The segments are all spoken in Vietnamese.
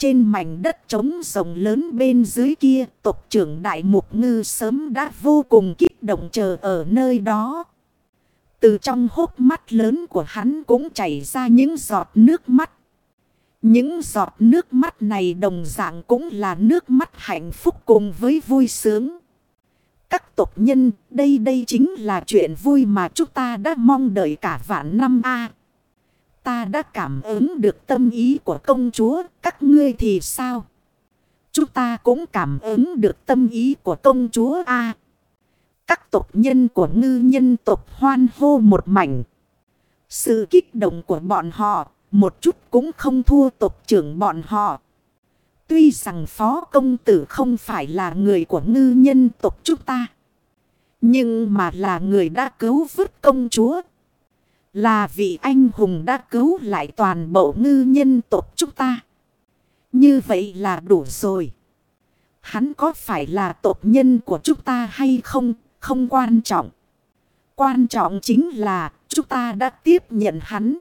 Trên mảnh đất trống rồng lớn bên dưới kia, tộc trưởng Đại Mục Ngư sớm đã vô cùng kích động chờ ở nơi đó. Từ trong hốc mắt lớn của hắn cũng chảy ra những giọt nước mắt. Những giọt nước mắt này đồng dạng cũng là nước mắt hạnh phúc cùng với vui sướng. Các tộc nhân, đây đây chính là chuyện vui mà chúng ta đã mong đợi cả vạn năm a ta đã cảm ứng được tâm ý của công chúa, các ngươi thì sao? Chúng ta cũng cảm ứng được tâm ý của công chúa a. các tộc nhân của ngư nhân tộc hoan hô một mảnh. Sự kích động của bọn họ, một chút cũng không thua tộc trưởng bọn họ. Tuy rằng phó công tử không phải là người của ngư nhân tộc chúng ta. Nhưng mà là người đã cứu vứt công chúa. Là vị anh hùng đã cứu lại toàn bộ ngư nhân tộc chúng ta. Như vậy là đủ rồi. Hắn có phải là tộc nhân của chúng ta hay không, không quan trọng. Quan trọng chính là chúng ta đã tiếp nhận hắn.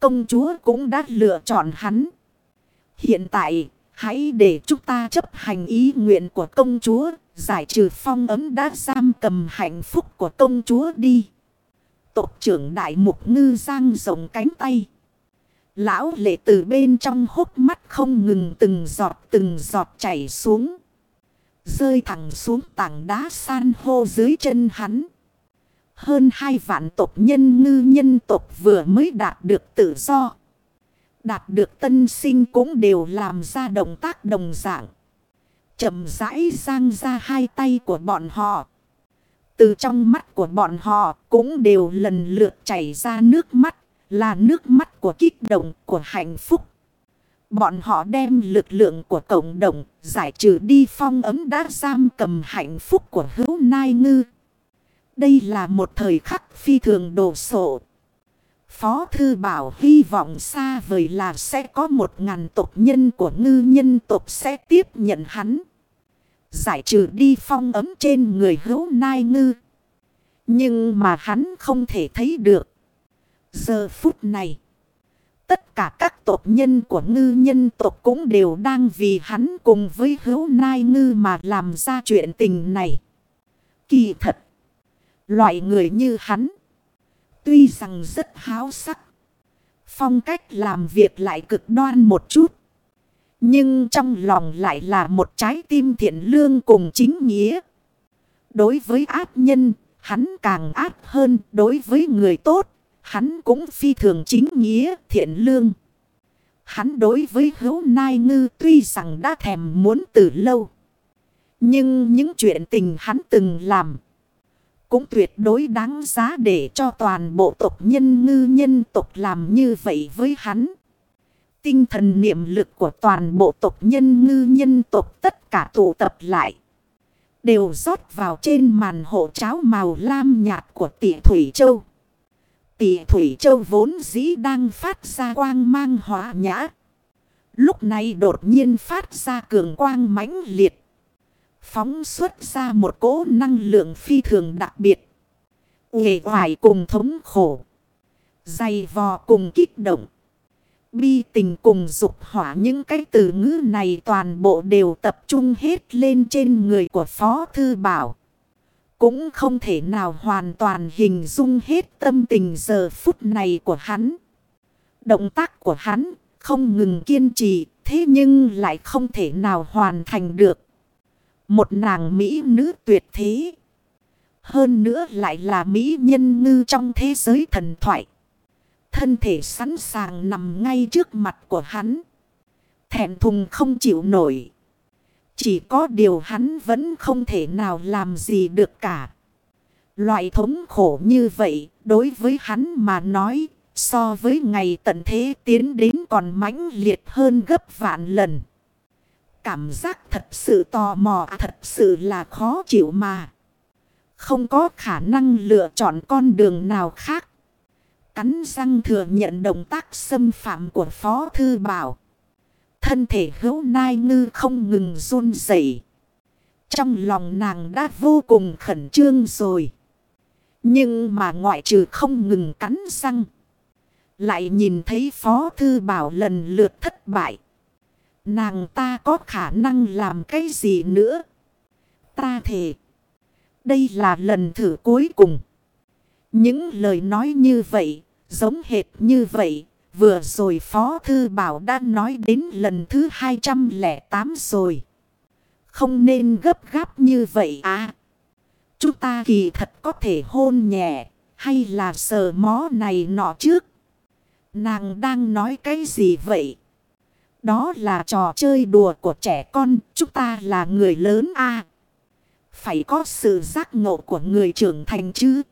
Công chúa cũng đã lựa chọn hắn. Hiện tại, hãy để chúng ta chấp hành ý nguyện của công chúa. Giải trừ phong ấm đã giam cầm hạnh phúc của công chúa đi. Tộc trưởng đại mục ngư giang rộng cánh tay. Lão lệ từ bên trong hốc mắt không ngừng từng giọt từng giọt chảy xuống. Rơi thẳng xuống tảng đá san hô dưới chân hắn. Hơn hai vạn tộc nhân ngư nhân tộc vừa mới đạt được tự do. Đạt được tân sinh cũng đều làm ra động tác đồng dạng chậm rãi giang ra hai tay của bọn họ. Từ trong mắt của bọn họ cũng đều lần lượt chảy ra nước mắt, là nước mắt của kích động, của hạnh phúc. Bọn họ đem lực lượng của cộng đồng giải trừ đi phong ấm đã giam cầm hạnh phúc của hữu nai ngư. Đây là một thời khắc phi thường đồ sộ. Phó Thư Bảo hy vọng xa vời là sẽ có một ngàn tộc nhân của ngư nhân tộc sẽ tiếp nhận hắn. Giải trừ đi phong ấm trên người hữu nai ngư. Nhưng mà hắn không thể thấy được. Giờ phút này. Tất cả các tộc nhân của ngư nhân tộc cũng đều đang vì hắn cùng với hữu nai ngư mà làm ra chuyện tình này. Kỳ thật. Loại người như hắn. Tuy rằng rất háo sắc. Phong cách làm việc lại cực đoan một chút. Nhưng trong lòng lại là một trái tim thiện lương cùng chính nghĩa. Đối với ác nhân, hắn càng ác hơn. Đối với người tốt, hắn cũng phi thường chính nghĩa thiện lương. Hắn đối với hữu nai ngư tuy rằng đã thèm muốn từ lâu. Nhưng những chuyện tình hắn từng làm. Cũng tuyệt đối đáng giá để cho toàn bộ tộc nhân ngư nhân tộc làm như vậy với hắn. Tinh thần niệm lực của toàn bộ tộc nhân ngư nhân tộc tất cả tụ tập lại. Đều rót vào trên màn hộ cháo màu lam nhạt của tỷ Thủy Châu. Tỷ Thủy Châu vốn dĩ đang phát ra quang mang hóa nhã. Lúc này đột nhiên phát ra cường quang mãnh liệt. Phóng xuất ra một cỗ năng lượng phi thường đặc biệt. Nghệ hoài cùng thống khổ. Dày vò cùng kích động. Bi tình cùng dục hỏa những cái từ ngữ này toàn bộ đều tập trung hết lên trên người của Phó Thư Bảo. Cũng không thể nào hoàn toàn hình dung hết tâm tình giờ phút này của hắn. Động tác của hắn không ngừng kiên trì, thế nhưng lại không thể nào hoàn thành được. Một nàng Mỹ nữ tuyệt thế. Hơn nữa lại là Mỹ nhân ngư trong thế giới thần thoại. Thân thể sẵn sàng nằm ngay trước mặt của hắn. Thẹn thùng không chịu nổi. Chỉ có điều hắn vẫn không thể nào làm gì được cả. Loại thống khổ như vậy, đối với hắn mà nói, so với ngày tận thế tiến đến còn mãnh liệt hơn gấp vạn lần. Cảm giác thật sự tò mò, thật sự là khó chịu mà. Không có khả năng lựa chọn con đường nào khác cắn răng thừa nhận động tác xâm phạm của Phó Thư Bảo. Thân thể hữu nai ngư không ngừng run rẩy Trong lòng nàng đã vô cùng khẩn trương rồi. Nhưng mà ngoại trừ không ngừng cắn răng. Lại nhìn thấy Phó Thư Bảo lần lượt thất bại. Nàng ta có khả năng làm cái gì nữa? Ta thề. Đây là lần thử cuối cùng. Những lời nói như vậy, giống hệt như vậy, vừa rồi Phó Thư Bảo đã nói đến lần thứ 208 rồi. Không nên gấp gáp như vậy à. Chúng ta kỳ thật có thể hôn nhẹ, hay là sờ mó này nọ trước. Nàng đang nói cái gì vậy? Đó là trò chơi đùa của trẻ con, chúng ta là người lớn à. Phải có sự giác ngộ của người trưởng thành chứ.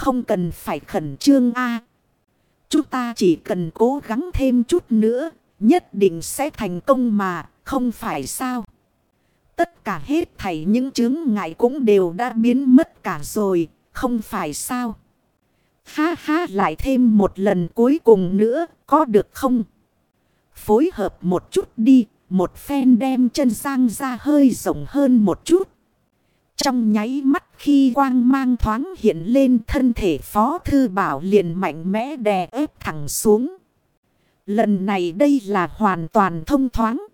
Không cần phải khẩn trương a Chúng ta chỉ cần cố gắng thêm chút nữa. Nhất định sẽ thành công mà. Không phải sao. Tất cả hết thảy những chứng ngại cũng đều đã biến mất cả rồi. Không phải sao. Ha ha, lại thêm một lần cuối cùng nữa. Có được không? Phối hợp một chút đi. Một phen đem chân sang ra hơi rộng hơn một chút. Trong nháy mắt khi quang mang thoáng hiện lên, thân thể phó thư bảo liền mạnh mẽ đè ép thẳng xuống. Lần này đây là hoàn toàn thông thoáng.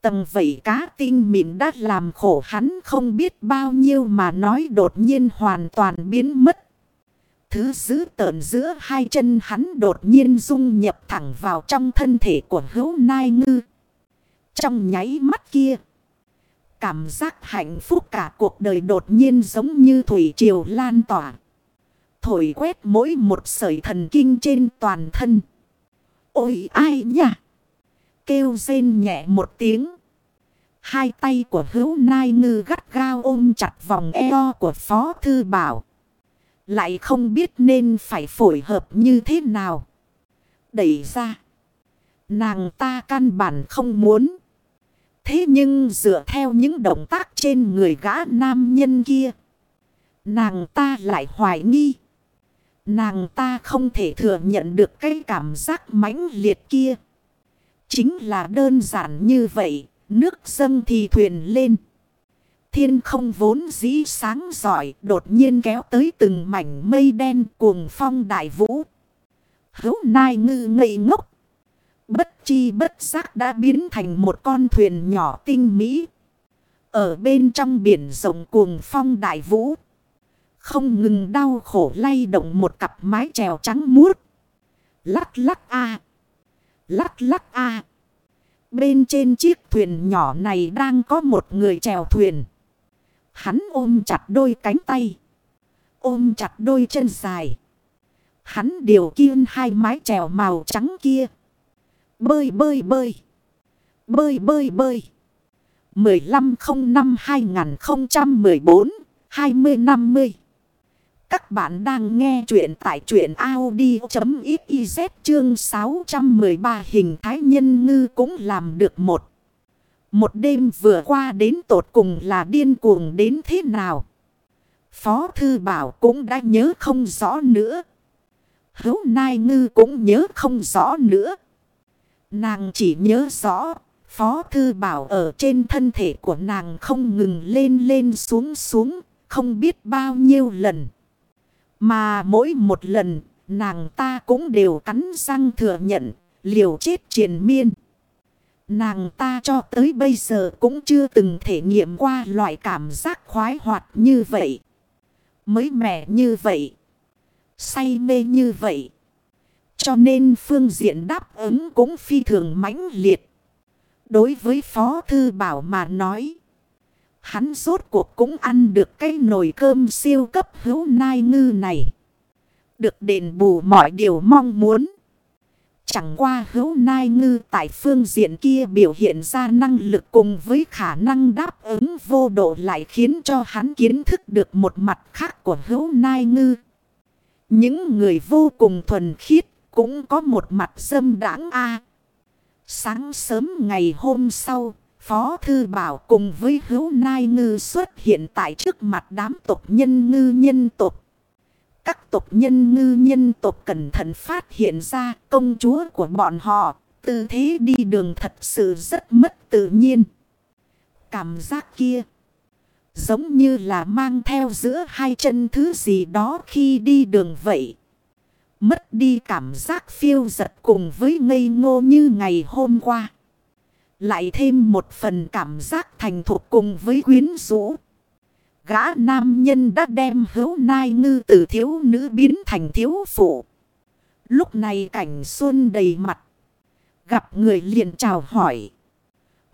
Tầng vẩy cá tinh mịn đã làm khổ hắn không biết bao nhiêu mà nói đột nhiên hoàn toàn biến mất. Thứ giữ tợn giữa hai chân hắn đột nhiên dung nhập thẳng vào trong thân thể của hữu nai ngư. Trong nháy mắt kia. Cảm giác hạnh phúc cả cuộc đời đột nhiên giống như thủy triều lan tỏa. Thổi quét mỗi một sợi thần kinh trên toàn thân. Ôi ai nhỉ? Kêu rên nhẹ một tiếng. Hai tay của hữu nai ngư gắt gao ôm chặt vòng eo của Phó Thư Bảo. Lại không biết nên phải phối hợp như thế nào. Đẩy ra. Nàng ta căn bản không muốn. Thế nhưng dựa theo những động tác trên người gã nam nhân kia. Nàng ta lại hoài nghi. Nàng ta không thể thừa nhận được cái cảm giác mãnh liệt kia. Chính là đơn giản như vậy. Nước dâng thì thuyền lên. Thiên không vốn dĩ sáng giỏi, đột nhiên kéo tới từng mảnh mây đen cuồng phong đại vũ. Hấu nai ngư ngây ngốc. Bất chi bất giác đã biến thành một con thuyền nhỏ tinh mỹ. Ở bên trong biển rộng cuồng phong đại vũ. Không ngừng đau khổ lay động một cặp mái chèo trắng muốt. Lắc lắc a Lắc lắc a Bên trên chiếc thuyền nhỏ này đang có một người chèo thuyền. Hắn ôm chặt đôi cánh tay. Ôm chặt đôi chân dài. Hắn điều kiên hai mái chèo màu trắng kia. Bơi bơi bơi. Bơi bơi bơi. 1505-2014-2050 Các bạn đang nghe chuyện tại truyện Audi.xyz chương 613 hình thái nhân ngư cũng làm được một. Một đêm vừa qua đến tột cùng là điên cuồng đến thế nào. Phó Thư Bảo cũng đã nhớ không rõ nữa. Hấu Nai Ngư cũng nhớ không rõ nữa. Nàng chỉ nhớ rõ, Phó Thư Bảo ở trên thân thể của nàng không ngừng lên lên xuống xuống, không biết bao nhiêu lần. Mà mỗi một lần, nàng ta cũng đều cắn răng thừa nhận, liều chết triền miên. Nàng ta cho tới bây giờ cũng chưa từng thể nghiệm qua loại cảm giác khoái hoạt như vậy. Mới mẻ như vậy. Say mê như vậy. Cho nên phương diện đáp ứng cũng phi thường mãnh liệt. Đối với Phó Thư Bảo mà nói. Hắn rốt cuộc cũng ăn được cái nồi cơm siêu cấp hữu nai ngư này. Được đền bù mọi điều mong muốn. Chẳng qua hữu nai ngư tại phương diện kia biểu hiện ra năng lực cùng với khả năng đáp ứng vô độ lại khiến cho hắn kiến thức được một mặt khác của hữu nai ngư. Những người vô cùng thuần khiết cũng có một mặt dâm đãng a Sáng sớm ngày hôm sau, Phó Thư Bảo cùng với hữu nai ngư xuất hiện tại trước mặt đám tộc nhân ngư nhân tộc. Các tộc nhân ngư nhân tộc cẩn thận phát hiện ra công chúa của bọn họ, tư thế đi đường thật sự rất mất tự nhiên. Cảm giác kia, giống như là mang theo giữa hai chân thứ gì đó khi đi đường vậy. Mất đi cảm giác phiêu giật cùng với ngây ngô như ngày hôm qua. Lại thêm một phần cảm giác thành thục cùng với quyến rũ. Gã nam nhân đã đem hữu nai ngư từ thiếu nữ biến thành thiếu phụ. Lúc này cảnh xuân đầy mặt. Gặp người liền chào hỏi.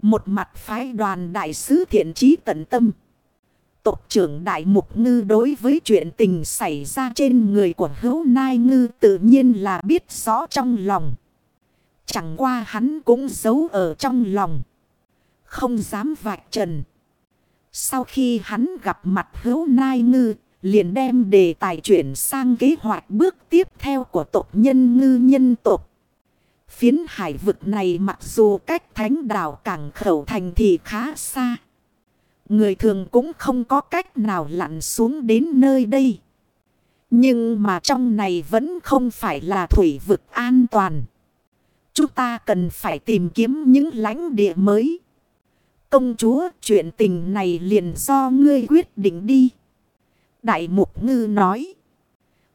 Một mặt phái đoàn đại sứ thiện trí tận tâm. Tộc trưởng Đại Mục Ngư đối với chuyện tình xảy ra trên người của hữu nai ngư tự nhiên là biết rõ trong lòng. Chẳng qua hắn cũng giấu ở trong lòng. Không dám vạch trần. Sau khi hắn gặp mặt hữu nai ngư, liền đem đề tài chuyển sang kế hoạch bước tiếp theo của tộc nhân ngư nhân tộc. Phiến hải vực này mặc dù cách thánh đảo cảng khẩu thành thì khá xa. Người thường cũng không có cách nào lặn xuống đến nơi đây. Nhưng mà trong này vẫn không phải là thủy vực an toàn. Chúng ta cần phải tìm kiếm những lãnh địa mới. Công chúa, chuyện tình này liền do ngươi quyết định đi. Đại mục ngư nói.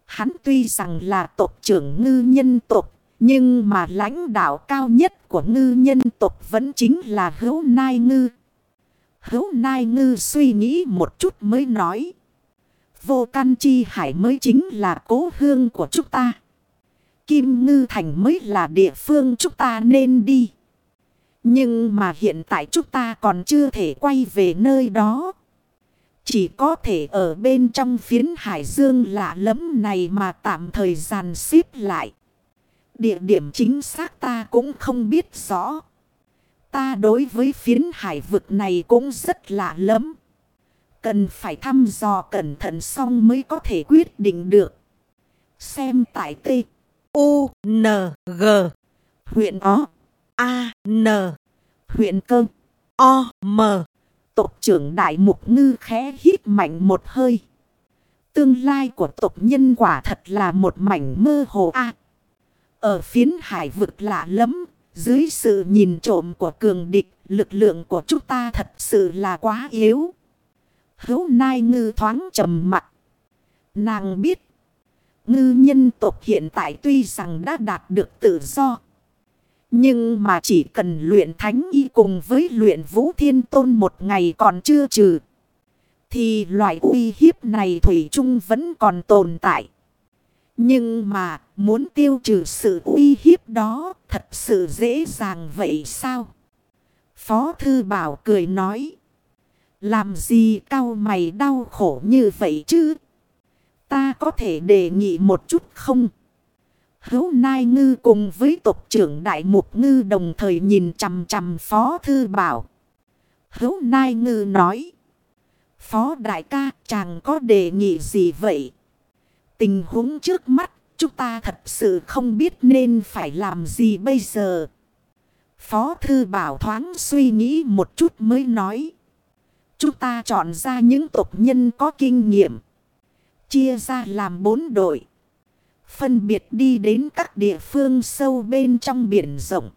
Hắn tuy rằng là tộc trưởng ngư nhân tộc. Nhưng mà lãnh đạo cao nhất của ngư nhân tộc vẫn chính là hữu nai ngư. Hữu Nai Ngư suy nghĩ một chút mới nói. Vô Căn Chi Hải mới chính là cố hương của chúng ta. Kim Ngư Thành mới là địa phương chúng ta nên đi. Nhưng mà hiện tại chúng ta còn chưa thể quay về nơi đó. Chỉ có thể ở bên trong phiến hải dương lạ lẫm này mà tạm thời gian xếp lại. Địa điểm chính xác ta cũng không biết rõ. Ta đối với phiến hải vực này cũng rất lạ lắm. Cần phải thăm dò cẩn thận xong mới có thể quyết định được. Xem tại T. U. N. G. Huyện O. A. N. Huyện Cơ. O. M. Tộc trưởng Đại Mục Ngư khẽ hít mạnh một hơi. Tương lai của tộc nhân quả thật là một mảnh mơ hồ A. ở phiến hải vực lạ lắm, dưới sự nhìn trộm của cường địch, lực lượng của chúng ta thật sự là quá yếu. Hấu nai ngư thoáng trầm mặt. Nàng biết, ngư nhân tộc hiện tại tuy rằng đã đạt được tự do. Nhưng mà chỉ cần luyện thánh y cùng với luyện vũ thiên tôn một ngày còn chưa trừ. Thì loại uy hiếp này Thủy chung vẫn còn tồn tại. Nhưng mà, muốn tiêu trừ sự uy hiếp đó, thật sự dễ dàng vậy sao? Phó Thư Bảo cười nói. Làm gì cao mày đau khổ như vậy chứ? Ta có thể đề nghị một chút không? Hấu Nai Ngư cùng với tộc trưởng Đại Mục Ngư đồng thời nhìn chằm chằm Phó Thư Bảo. Hấu Nai Ngư nói. Phó Đại ca, chàng có đề nghị gì vậy? Tình huống trước mắt, chúng ta thật sự không biết nên phải làm gì bây giờ. Phó Thư Bảo thoáng suy nghĩ một chút mới nói. Chúng ta chọn ra những tộc nhân có kinh nghiệm. Chia ra làm bốn đội. Phân biệt đi đến các địa phương sâu bên trong biển rộng.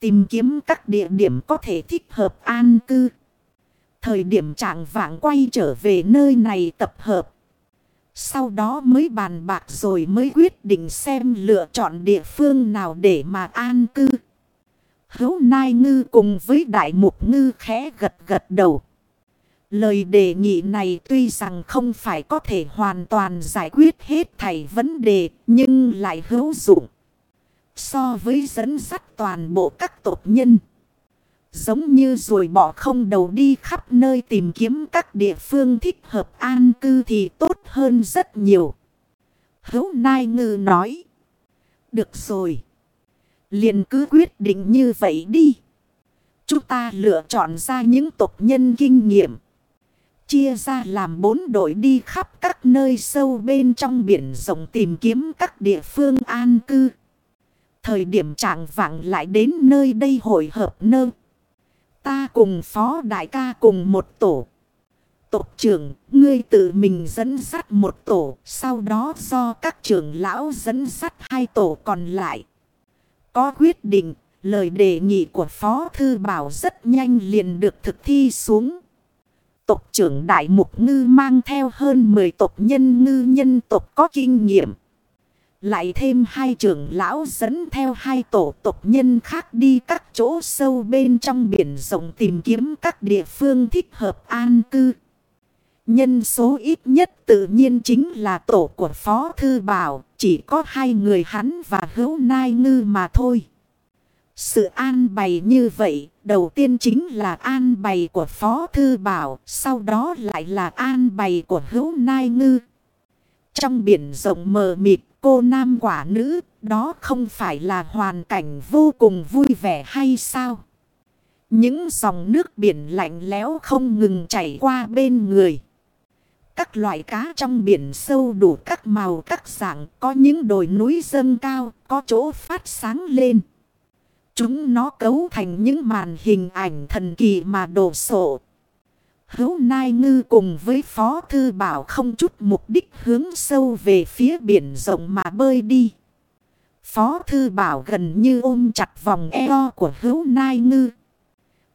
Tìm kiếm các địa điểm có thể thích hợp an cư. Thời điểm trạng vãng quay trở về nơi này tập hợp. Sau đó mới bàn bạc rồi mới quyết định xem lựa chọn địa phương nào để mà an cư. Hấu Nai Ngư cùng với Đại Mục Ngư khẽ gật gật đầu. Lời đề nghị này tuy rằng không phải có thể hoàn toàn giải quyết hết thảy vấn đề, nhưng lại hữu dụng. So với dẫn dắt toàn bộ các tộc nhân. Giống như rồi bỏ không đầu đi khắp nơi tìm kiếm các địa phương thích hợp an cư thì tốt hơn rất nhiều. Hấu Nai Ngư nói. Được rồi. liền cứ quyết định như vậy đi. Chúng ta lựa chọn ra những tộc nhân kinh nghiệm. Chia ra làm bốn đội đi khắp các nơi sâu bên trong biển rộng tìm kiếm các địa phương an cư. Thời điểm trạng vạng lại đến nơi đây hội hợp nơi. Ta cùng phó đại ca cùng một tổ. Tộc trưởng, ngươi tự mình dẫn dắt một tổ, sau đó do các trưởng lão dẫn dắt hai tổ còn lại. Có quyết định, lời đề nghị của Phó Thư Bảo rất nhanh liền được thực thi xuống. Tộc trưởng Đại Mục Ngư mang theo hơn 10 tộc nhân ngư nhân tộc có kinh nghiệm. Lại thêm hai trưởng lão dẫn theo hai tổ tộc nhân khác đi các chỗ sâu bên trong biển rộng tìm kiếm các địa phương thích hợp an cư. Nhân số ít nhất tự nhiên chính là tổ của Phó Thư Bảo, chỉ có hai người hắn và hữu nai ngư mà thôi. Sự an bày như vậy, đầu tiên chính là an bày của Phó Thư Bảo, sau đó lại là an bày của hữu nai ngư. Trong biển rộng mờ mịt, cô nam quả nữ, đó không phải là hoàn cảnh vô cùng vui vẻ hay sao? Những dòng nước biển lạnh lẽo không ngừng chảy qua bên người. Các loại cá trong biển sâu đủ các màu các dạng, có những đồi núi dâng cao, có chỗ phát sáng lên. Chúng nó cấu thành những màn hình ảnh thần kỳ mà đồ sộ. Hữu Nai Ngư cùng với Phó Thư Bảo không chút mục đích hướng sâu về phía biển rộng mà bơi đi. Phó Thư Bảo gần như ôm chặt vòng eo của Hữu Nai Ngư.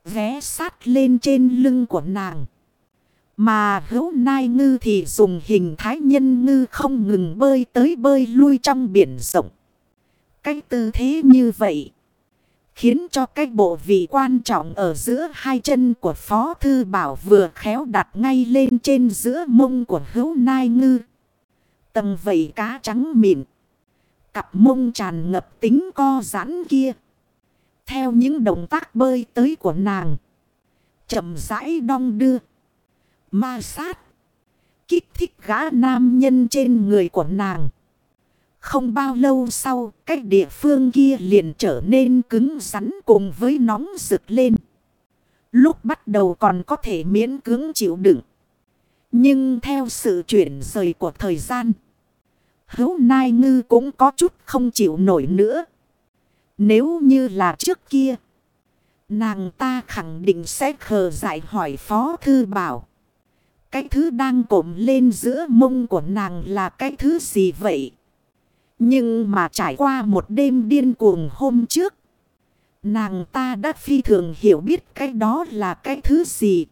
Vé sát lên trên lưng của nàng. Mà Hữu Nai Ngư thì dùng hình thái nhân ngư không ngừng bơi tới bơi lui trong biển rộng. Cái tư thế như vậy. Khiến cho cái bộ vị quan trọng ở giữa hai chân của Phó Thư Bảo vừa khéo đặt ngay lên trên giữa mông của hữu nai ngư. Tầng vầy cá trắng mịn. Cặp mông tràn ngập tính co giãn kia. Theo những động tác bơi tới của nàng. chậm rãi đong đưa. Ma sát. Kích thích gã nam nhân trên người của nàng. Không bao lâu sau, cái địa phương kia liền trở nên cứng rắn cùng với nóng rực lên. Lúc bắt đầu còn có thể miễn cưỡng chịu đựng. Nhưng theo sự chuyển rời của thời gian, hữu nai ngư cũng có chút không chịu nổi nữa. Nếu như là trước kia, nàng ta khẳng định sẽ khờ dại hỏi Phó Thư Bảo. Cái thứ đang cộm lên giữa mông của nàng là cái thứ gì vậy? Nhưng mà trải qua một đêm điên cuồng hôm trước. Nàng ta đã phi thường hiểu biết cái đó là cái thứ gì.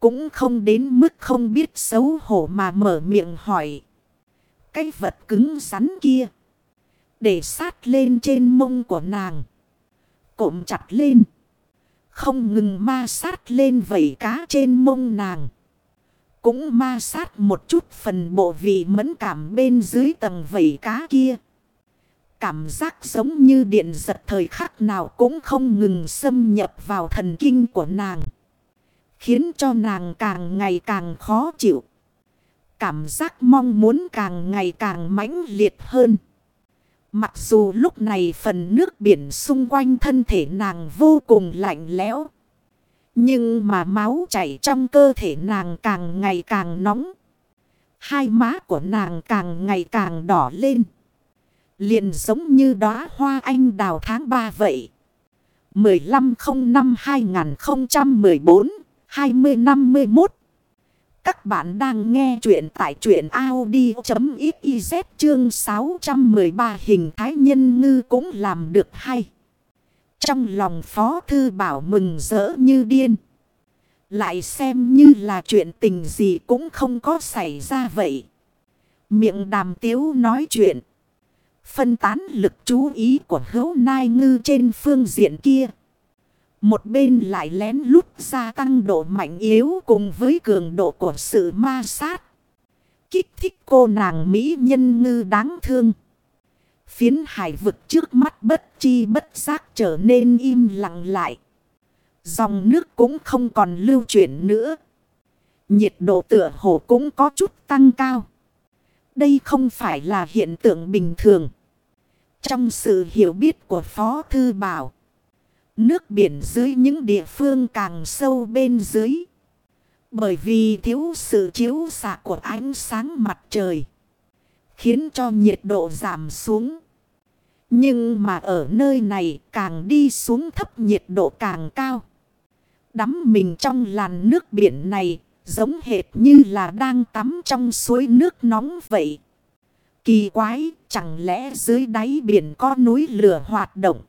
Cũng không đến mức không biết xấu hổ mà mở miệng hỏi. Cái vật cứng rắn kia. Để sát lên trên mông của nàng. Cộm chặt lên. Không ngừng ma sát lên vẩy cá trên mông nàng. Cũng ma sát một chút phần bộ vị mẫn cảm bên dưới tầng vẩy cá kia. Cảm giác giống như điện giật thời khắc nào cũng không ngừng xâm nhập vào thần kinh của nàng. Khiến cho nàng càng ngày càng khó chịu. Cảm giác mong muốn càng ngày càng mãnh liệt hơn. Mặc dù lúc này phần nước biển xung quanh thân thể nàng vô cùng lạnh lẽo. Nhưng mà máu chảy trong cơ thể nàng càng ngày càng nóng. Hai má của nàng càng ngày càng đỏ lên. Liền giống như đóa hoa anh đào tháng 3 vậy. 1505-2014-2051 Các bạn đang nghe chuyện tại truyện Audi.xyz chương 613 hình thái nhân ngư cũng làm được hay. Trong lòng Phó Thư Bảo mừng rỡ như điên. Lại xem như là chuyện tình gì cũng không có xảy ra vậy. Miệng đàm tiếu nói chuyện. Phân tán lực chú ý của hữu nai ngư trên phương diện kia. Một bên lại lén lút gia tăng độ mạnh yếu cùng với cường độ của sự ma sát. Kích thích cô nàng Mỹ nhân ngư đáng thương. Phiến hải vực trước mắt bất chi bất giác trở nên im lặng lại. Dòng nước cũng không còn lưu chuyển nữa. Nhiệt độ tựa hồ cũng có chút tăng cao. Đây không phải là hiện tượng bình thường. Trong sự hiểu biết của Phó Thư Bảo. Nước biển dưới những địa phương càng sâu bên dưới. Bởi vì thiếu sự chiếu xạ của ánh sáng mặt trời. Khiến cho nhiệt độ giảm xuống. Nhưng mà ở nơi này càng đi xuống thấp nhiệt độ càng cao. Đắm mình trong làn nước biển này giống hệt như là đang tắm trong suối nước nóng vậy. Kỳ quái, chẳng lẽ dưới đáy biển có núi lửa hoạt động?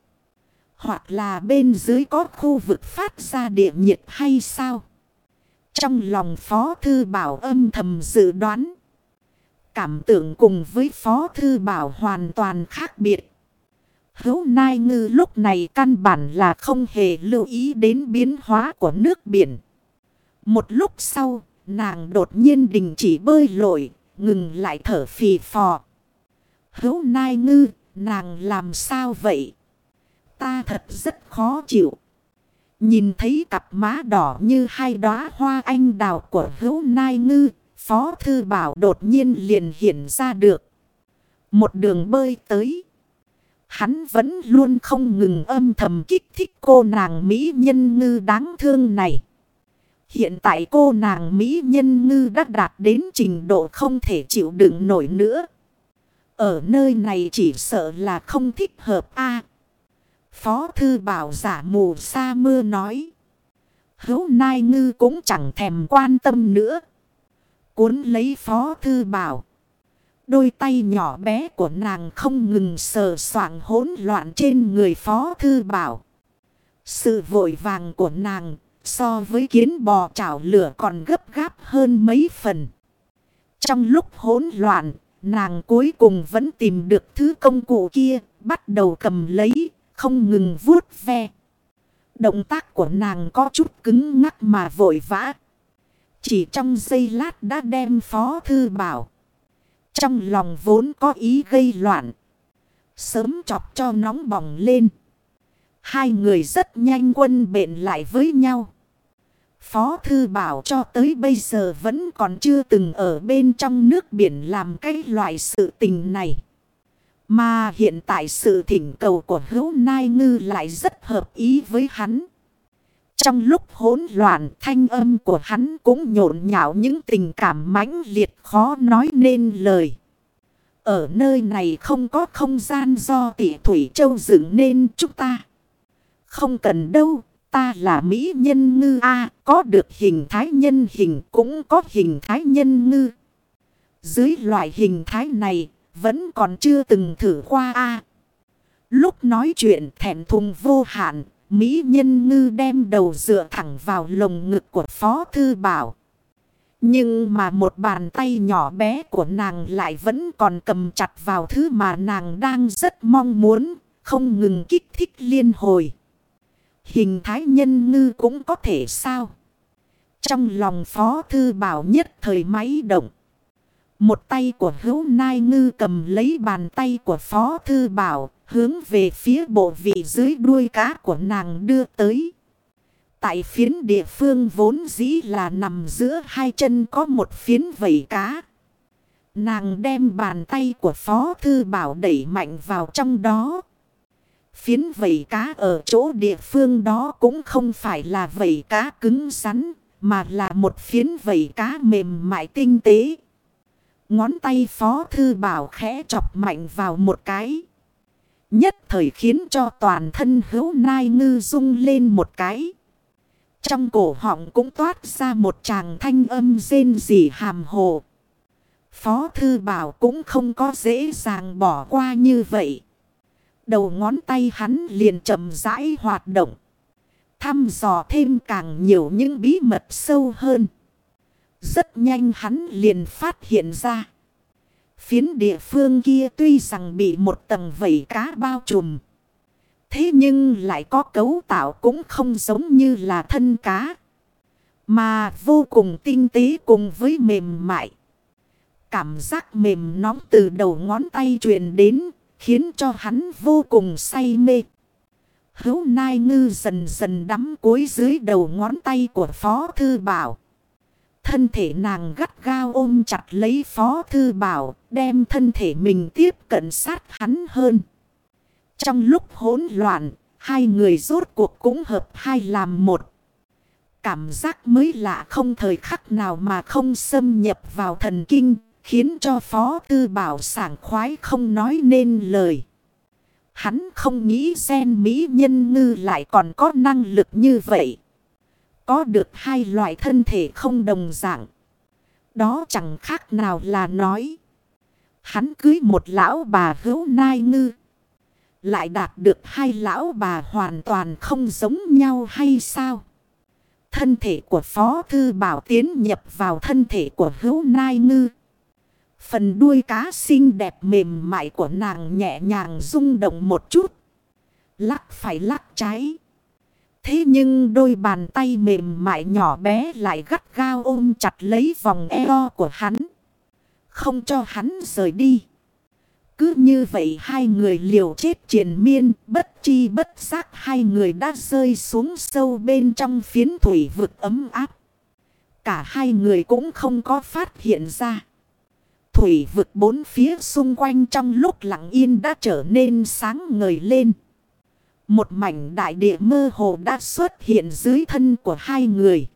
Hoặc là bên dưới có khu vực phát ra địa nhiệt hay sao? Trong lòng Phó Thư Bảo âm thầm dự đoán. cảm tưởng cùng với Phó Thư Bảo hoàn toàn khác biệt. Hữu Nai Ngư lúc này căn bản là không hề lưu ý đến biến hóa của nước biển. Một lúc sau, nàng đột nhiên đình chỉ bơi lội, ngừng lại thở phì phò. Hữu Nai Ngư, nàng làm sao vậy? Ta thật rất khó chịu. Nhìn thấy cặp má đỏ như hai đóa hoa anh đào của hữu nai ngư, Phó Thư Bảo đột nhiên liền hiện ra được. Một đường bơi tới. Hắn vẫn luôn không ngừng âm thầm kích thích cô nàng Mỹ nhân ngư đáng thương này. Hiện tại cô nàng Mỹ nhân ngư đã đạt đến trình độ không thể chịu đựng nổi nữa. Ở nơi này chỉ sợ là không thích hợp a Phó thư bảo giả mù sa mưa nói. Hữu nai ngư cũng chẳng thèm quan tâm nữa. Cuốn lấy phó thư bảo. Đôi tay nhỏ bé của nàng không ngừng sờ soạng hỗn loạn trên người phó thư bảo. Sự vội vàng của nàng so với kiến bò chảo lửa còn gấp gáp hơn mấy phần. Trong lúc hỗn loạn, nàng cuối cùng vẫn tìm được thứ công cụ kia, bắt đầu cầm lấy, không ngừng vuốt ve. Động tác của nàng có chút cứng ngắc mà vội vã. Chỉ trong giây lát đã đem phó thư bảo. Trong lòng vốn có ý gây loạn. Sớm chọc cho nóng bỏng lên. Hai người rất nhanh quân bện lại với nhau. Phó Thư Bảo cho tới bây giờ vẫn còn chưa từng ở bên trong nước biển làm cái loại sự tình này. Mà hiện tại sự thỉnh cầu của hữu nai ngư lại rất hợp ý với hắn. Trong lúc hỗn loạn thanh âm của hắn cũng nhộn nhạo những tình cảm mãnh liệt khó nói nên lời. Ở nơi này không có không gian do tỷ Thủy Châu dựng nên chúng ta. Không cần đâu, ta là Mỹ nhân ngư A, có được hình thái nhân hình cũng có hình thái nhân ngư. Dưới loại hình thái này, vẫn còn chưa từng thử qua a Lúc nói chuyện thẹn thùng vô hạn, Mỹ nhân ngư đem đầu dựa thẳng vào lồng ngực của Phó Thư Bảo. Nhưng mà một bàn tay nhỏ bé của nàng lại vẫn còn cầm chặt vào thứ mà nàng đang rất mong muốn, không ngừng kích thích liên hồi. Hình thái nhân ngư cũng có thể sao? Trong lòng Phó Thư Bảo nhất thời máy động. Một tay của hữu nai ngư cầm lấy bàn tay của Phó Thư Bảo, hướng về phía bộ vị dưới đuôi cá của nàng đưa tới. Tại phiến địa phương vốn dĩ là nằm giữa hai chân có một phiến vẩy cá. Nàng đem bàn tay của Phó Thư Bảo đẩy mạnh vào trong đó. Phiến vẩy cá ở chỗ địa phương đó cũng không phải là vẩy cá cứng rắn, mà là một phiến vẩy cá mềm mại tinh tế. Ngón tay phó thư bảo khẽ chọc mạnh vào một cái. Nhất thời khiến cho toàn thân hữu nai ngư rung lên một cái. Trong cổ họng cũng toát ra một tràng thanh âm rên rỉ hàm hồ. Phó thư bảo cũng không có dễ dàng bỏ qua như vậy. Đầu ngón tay hắn liền chậm rãi hoạt động. Thăm dò thêm càng nhiều những bí mật sâu hơn. Rất nhanh hắn liền phát hiện ra. Phiến địa phương kia tuy rằng bị một tầng vẩy cá bao trùm. Thế nhưng lại có cấu tạo cũng không giống như là thân cá. Mà vô cùng tinh tế cùng với mềm mại. Cảm giác mềm nóng từ đầu ngón tay truyền đến. Khiến cho hắn vô cùng say mê. Hữu Nai Ngư dần dần đắm cuối dưới đầu ngón tay của Phó Thư Bảo. Thân thể nàng gắt gao ôm chặt lấy Phó Thư Bảo, đem thân thể mình tiếp cận sát hắn hơn. Trong lúc hỗn loạn, hai người rốt cuộc cũng hợp hai làm một. Cảm giác mới lạ không thời khắc nào mà không xâm nhập vào thần kinh, khiến cho Phó Tư Bảo sảng khoái không nói nên lời. Hắn không nghĩ sen Mỹ nhân ngư lại còn có năng lực như vậy. Có được hai loại thân thể không đồng dạng. Đó chẳng khác nào là nói. Hắn cưới một lão bà hữu nai ngư. Lại đạt được hai lão bà hoàn toàn không giống nhau hay sao? Thân thể của Phó Thư Bảo tiến nhập vào thân thể của hữu nai ngư. Phần đuôi cá xinh đẹp mềm mại của nàng nhẹ nhàng rung động một chút. Lắc phải lắc trái. Thế nhưng đôi bàn tay mềm mại nhỏ bé lại gắt gao ôm chặt lấy vòng eo của hắn. Không cho hắn rời đi. Cứ như vậy hai người liều chết triền miên, bất chi bất giác hai người đã rơi xuống sâu bên trong phiến thủy vực ấm áp. Cả hai người cũng không có phát hiện ra. Thủy vực bốn phía xung quanh trong lúc lặng yên đã trở nên sáng ngời lên. Một mảnh đại địa mơ hồ đã xuất hiện dưới thân của hai người.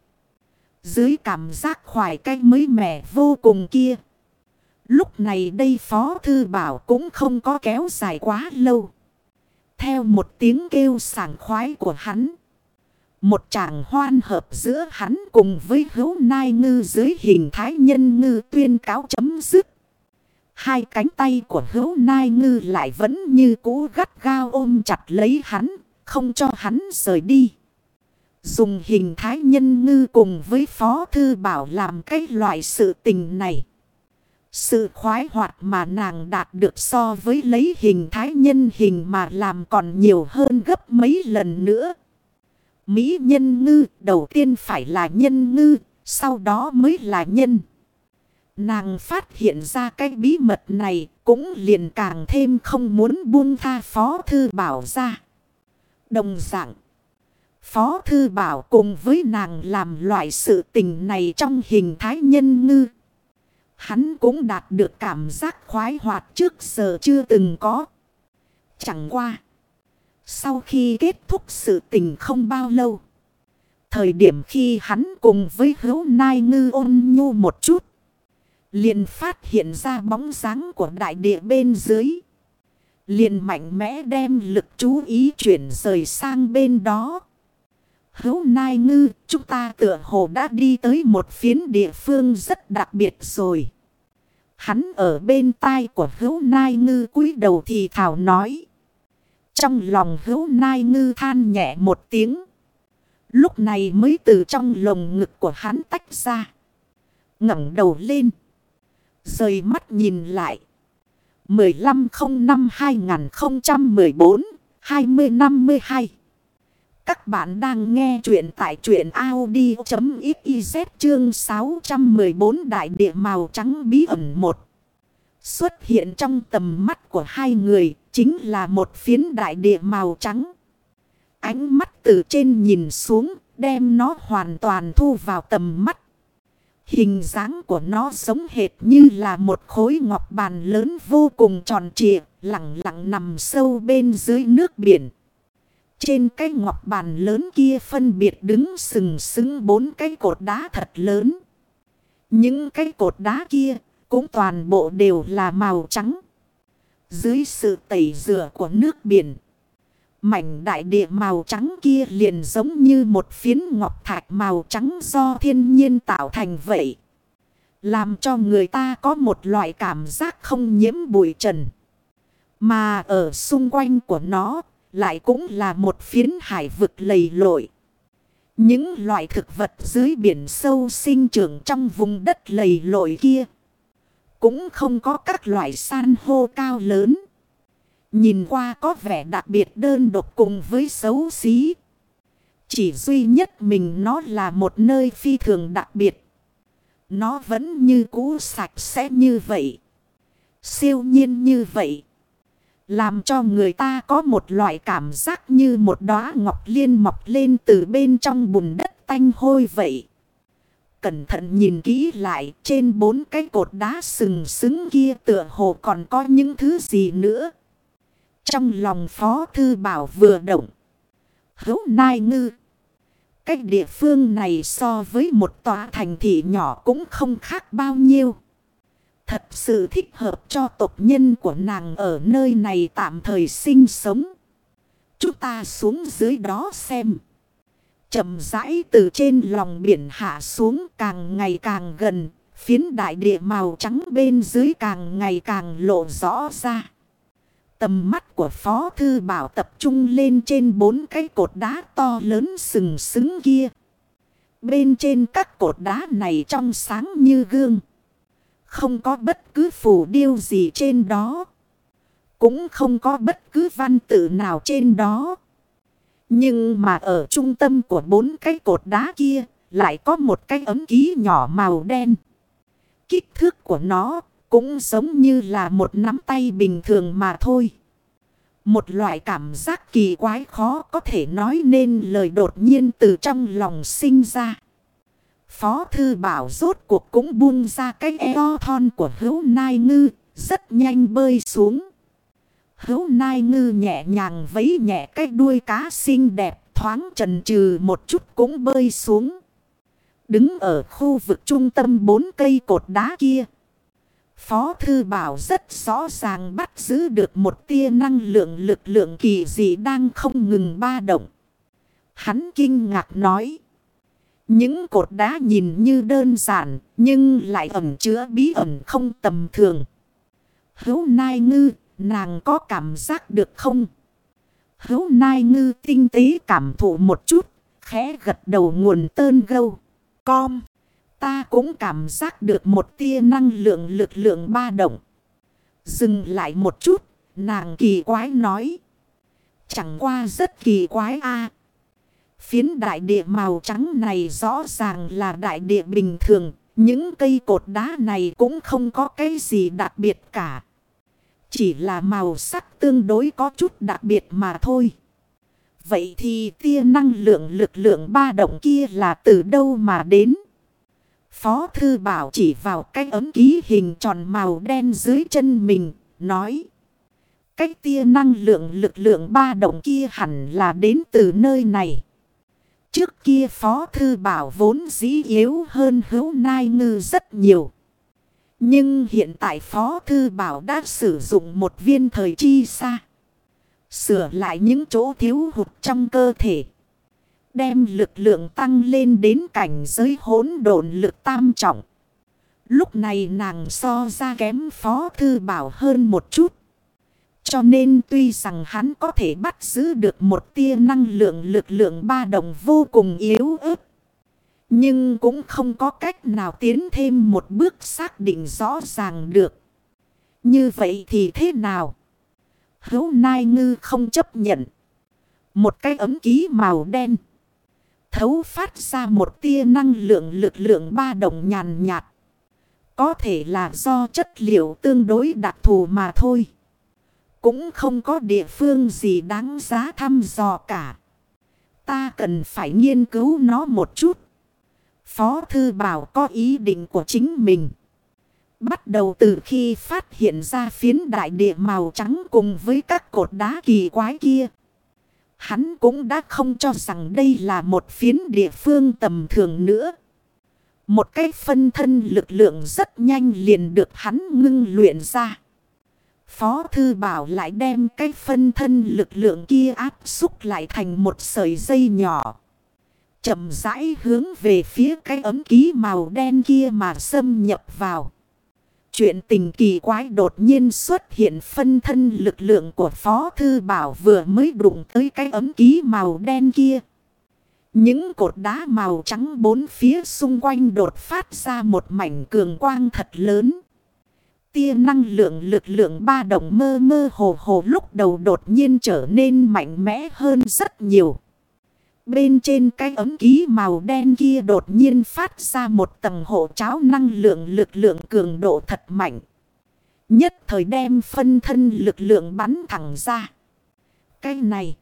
Dưới cảm giác khoải cách mới mẻ vô cùng kia. Lúc này đây Phó Thư Bảo cũng không có kéo dài quá lâu. Theo một tiếng kêu sảng khoái của hắn. Một chàng hoan hợp giữa hắn cùng với hữu nai ngư dưới hình thái nhân ngư tuyên cáo chấm dứt. Hai cánh tay của hữu nai ngư lại vẫn như cũ gắt gao ôm chặt lấy hắn, không cho hắn rời đi. Dùng hình thái nhân ngư cùng với Phó Thư Bảo làm cái loại sự tình này. Sự khoái hoạt mà nàng đạt được so với lấy hình thái nhân hình mà làm còn nhiều hơn gấp mấy lần nữa. Mỹ nhân ngư đầu tiên phải là nhân ngư, sau đó mới là nhân. Nàng phát hiện ra cái bí mật này cũng liền càng thêm không muốn buông tha Phó Thư Bảo ra. Đồng dạng, Phó Thư Bảo cùng với nàng làm loại sự tình này trong hình thái nhân ngư. Hắn cũng đạt được cảm giác khoái hoạt trước giờ chưa từng có. Chẳng qua. Sau khi kết thúc sự tình không bao lâu. Thời điểm khi hắn cùng với hữu nai ngư ôn nhu một chút. Liền phát hiện ra bóng dáng của đại địa bên dưới. Liền mạnh mẽ đem lực chú ý chuyển rời sang bên đó. Hữu Nai Ngư, chúng ta tựa hồ đã đi tới một phiến địa phương rất đặc biệt rồi. Hắn ở bên tai của Hữu Nai Ngư cúi đầu thì thảo nói. Trong lòng Hữu Nai Ngư than nhẹ một tiếng. Lúc này mới từ trong lồng ngực của hắn tách ra. ngẩng đầu lên. Rời mắt nhìn lại. 1505-2014-2052 Các bạn đang nghe chuyện tại chuyện Audi.xyz chương 614 Đại địa màu trắng bí ẩn một Xuất hiện trong tầm mắt của hai người chính là một phiến đại địa màu trắng. Ánh mắt từ trên nhìn xuống, đem nó hoàn toàn thu vào tầm mắt. Hình dáng của nó giống hệt như là một khối ngọc bàn lớn vô cùng tròn trịa, lặng lặng nằm sâu bên dưới nước biển. Trên cái ngọc bàn lớn kia phân biệt đứng sừng sững bốn cái cột đá thật lớn. Những cái cột đá kia cũng toàn bộ đều là màu trắng. Dưới sự tẩy rửa của nước biển. Mảnh đại địa màu trắng kia liền giống như một phiến ngọc thạch màu trắng do thiên nhiên tạo thành vậy. Làm cho người ta có một loại cảm giác không nhiễm bụi trần. Mà ở xung quanh của nó lại cũng là một phiến hải vực lầy lội. Những loại thực vật dưới biển sâu sinh trưởng trong vùng đất lầy lội kia. Cũng không có các loại san hô cao lớn. Nhìn qua có vẻ đặc biệt đơn độc cùng với xấu xí. Chỉ duy nhất mình nó là một nơi phi thường đặc biệt. Nó vẫn như cũ sạch sẽ như vậy. Siêu nhiên như vậy. Làm cho người ta có một loại cảm giác như một đóa ngọc liên mọc lên từ bên trong bùn đất tanh hôi vậy. Cẩn thận nhìn kỹ lại trên bốn cái cột đá sừng sững kia tựa hồ còn có những thứ gì nữa. Trong lòng Phó Thư Bảo vừa động. Hữu Nai Ngư. Cách địa phương này so với một tòa thành thị nhỏ cũng không khác bao nhiêu. Thật sự thích hợp cho tộc nhân của nàng ở nơi này tạm thời sinh sống. Chúng ta xuống dưới đó xem. chậm rãi từ trên lòng biển hạ xuống càng ngày càng gần. Phiến đại địa màu trắng bên dưới càng ngày càng lộ rõ ra. Tầm mắt của Phó Thư Bảo tập trung lên trên bốn cái cột đá to lớn sừng sững kia. Bên trên các cột đá này trong sáng như gương. Không có bất cứ phù điêu gì trên đó. Cũng không có bất cứ văn tự nào trên đó. Nhưng mà ở trung tâm của bốn cái cột đá kia, lại có một cái ấm ký nhỏ màu đen. Kích thước của nó cũng giống như là một nắm tay bình thường mà thôi. Một loại cảm giác kỳ quái khó có thể nói nên lời đột nhiên từ trong lòng sinh ra. Phó thư bảo rốt cuộc cũng buông ra cái eo thon của hữu nai ngư, rất nhanh bơi xuống. Hữu nai ngư nhẹ nhàng vấy nhẹ cái đuôi cá xinh đẹp thoáng trần trừ một chút cũng bơi xuống. Đứng ở khu vực trung tâm bốn cây cột đá kia. Phó Thư Bảo rất rõ ràng bắt giữ được một tia năng lượng lực lượng kỳ dị đang không ngừng ba động. Hắn kinh ngạc nói. Những cột đá nhìn như đơn giản nhưng lại ẩm chứa bí ẩn không tầm thường. Hữu Nai Ngư, nàng có cảm giác được không? Hữu Nai Ngư tinh tế cảm thụ một chút, khẽ gật đầu nguồn tơn gâu. Com. Ta cũng cảm giác được một tia năng lượng lực lượng ba động. Dừng lại một chút, nàng kỳ quái nói. Chẳng qua rất kỳ quái a Phiến đại địa màu trắng này rõ ràng là đại địa bình thường. Những cây cột đá này cũng không có cái gì đặc biệt cả. Chỉ là màu sắc tương đối có chút đặc biệt mà thôi. Vậy thì tia năng lượng lực lượng ba động kia là từ đâu mà đến? Phó Thư Bảo chỉ vào cái ấm ký hình tròn màu đen dưới chân mình, nói. Cái tia năng lượng lực lượng ba động kia hẳn là đến từ nơi này. Trước kia Phó Thư Bảo vốn dĩ yếu hơn hữu nai ngư rất nhiều. Nhưng hiện tại Phó Thư Bảo đã sử dụng một viên thời chi xa. Sửa lại những chỗ thiếu hụt trong cơ thể. Đem lực lượng tăng lên đến cảnh giới hỗn độn lực tam trọng. Lúc này nàng so ra kém phó thư bảo hơn một chút. Cho nên tuy rằng hắn có thể bắt giữ được một tia năng lượng lực lượng ba đồng vô cùng yếu ớt. Nhưng cũng không có cách nào tiến thêm một bước xác định rõ ràng được. Như vậy thì thế nào? Hấu Nai Ngư không chấp nhận. Một cái ấm ký màu đen. Thấu phát ra một tia năng lượng lực lượng ba đồng nhàn nhạt. Có thể là do chất liệu tương đối đặc thù mà thôi. Cũng không có địa phương gì đáng giá thăm dò cả. Ta cần phải nghiên cứu nó một chút. Phó Thư Bảo có ý định của chính mình. Bắt đầu từ khi phát hiện ra phiến đại địa màu trắng cùng với các cột đá kỳ quái kia. Hắn cũng đã không cho rằng đây là một phiến địa phương tầm thường nữa. Một cái phân thân lực lượng rất nhanh liền được hắn ngưng luyện ra. Phó Thư Bảo lại đem cái phân thân lực lượng kia áp xúc lại thành một sợi dây nhỏ. Chậm rãi hướng về phía cái ấm ký màu đen kia mà xâm nhập vào. Chuyện tình kỳ quái đột nhiên xuất hiện phân thân lực lượng của Phó Thư Bảo vừa mới đụng tới cái ấm ký màu đen kia. Những cột đá màu trắng bốn phía xung quanh đột phát ra một mảnh cường quang thật lớn. Tia năng lượng lực lượng ba động mơ mơ hồ hồ lúc đầu đột nhiên trở nên mạnh mẽ hơn rất nhiều. Bên trên cái ấm ký màu đen kia đột nhiên phát ra một tầng hộ cháo năng lượng lực lượng cường độ thật mạnh. Nhất thời đem phân thân lực lượng bắn thẳng ra. Cái này.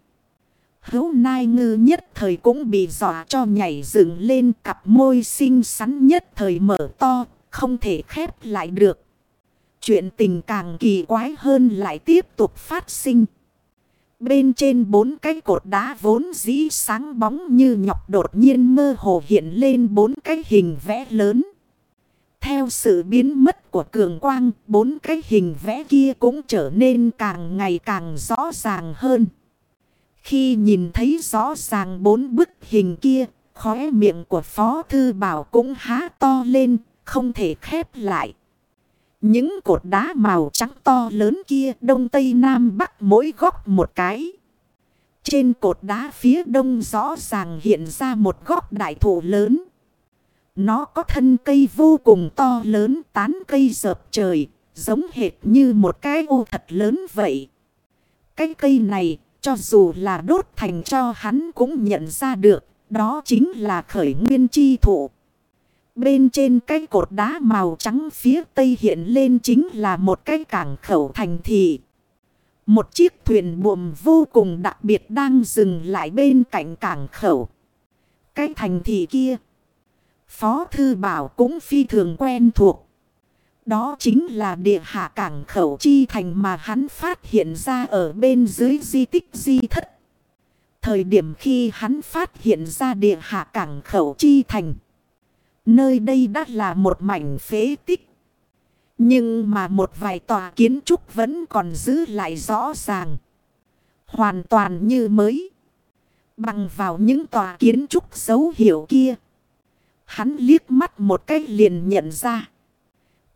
Hấu nai ngư nhất thời cũng bị dọa cho nhảy dựng lên cặp môi xinh xắn nhất thời mở to, không thể khép lại được. Chuyện tình càng kỳ quái hơn lại tiếp tục phát sinh. Bên trên bốn cái cột đá vốn dĩ sáng bóng như nhọc đột nhiên mơ hồ hiện lên bốn cái hình vẽ lớn. Theo sự biến mất của cường quang, bốn cái hình vẽ kia cũng trở nên càng ngày càng rõ ràng hơn. Khi nhìn thấy rõ ràng bốn bức hình kia, khóe miệng của Phó Thư Bảo cũng há to lên, không thể khép lại. Những cột đá màu trắng to lớn kia đông tây nam bắc mỗi góc một cái. Trên cột đá phía đông rõ ràng hiện ra một góc đại thụ lớn. Nó có thân cây vô cùng to lớn tán cây dợp trời, giống hệt như một cái ô thật lớn vậy. Cái cây này, cho dù là đốt thành cho hắn cũng nhận ra được, đó chính là khởi nguyên chi thụ. Bên trên cái cột đá màu trắng phía tây hiện lên chính là một cái cảng khẩu thành thị. Một chiếc thuyền buồm vô cùng đặc biệt đang dừng lại bên cạnh cảng khẩu. Cái thành thị kia. Phó Thư Bảo cũng phi thường quen thuộc. Đó chính là địa hạ cảng khẩu chi thành mà hắn phát hiện ra ở bên dưới di tích di thất. Thời điểm khi hắn phát hiện ra địa hạ cảng khẩu chi thành. Nơi đây đã là một mảnh phế tích. Nhưng mà một vài tòa kiến trúc vẫn còn giữ lại rõ ràng. Hoàn toàn như mới. Bằng vào những tòa kiến trúc dấu hiệu kia. Hắn liếc mắt một cách liền nhận ra.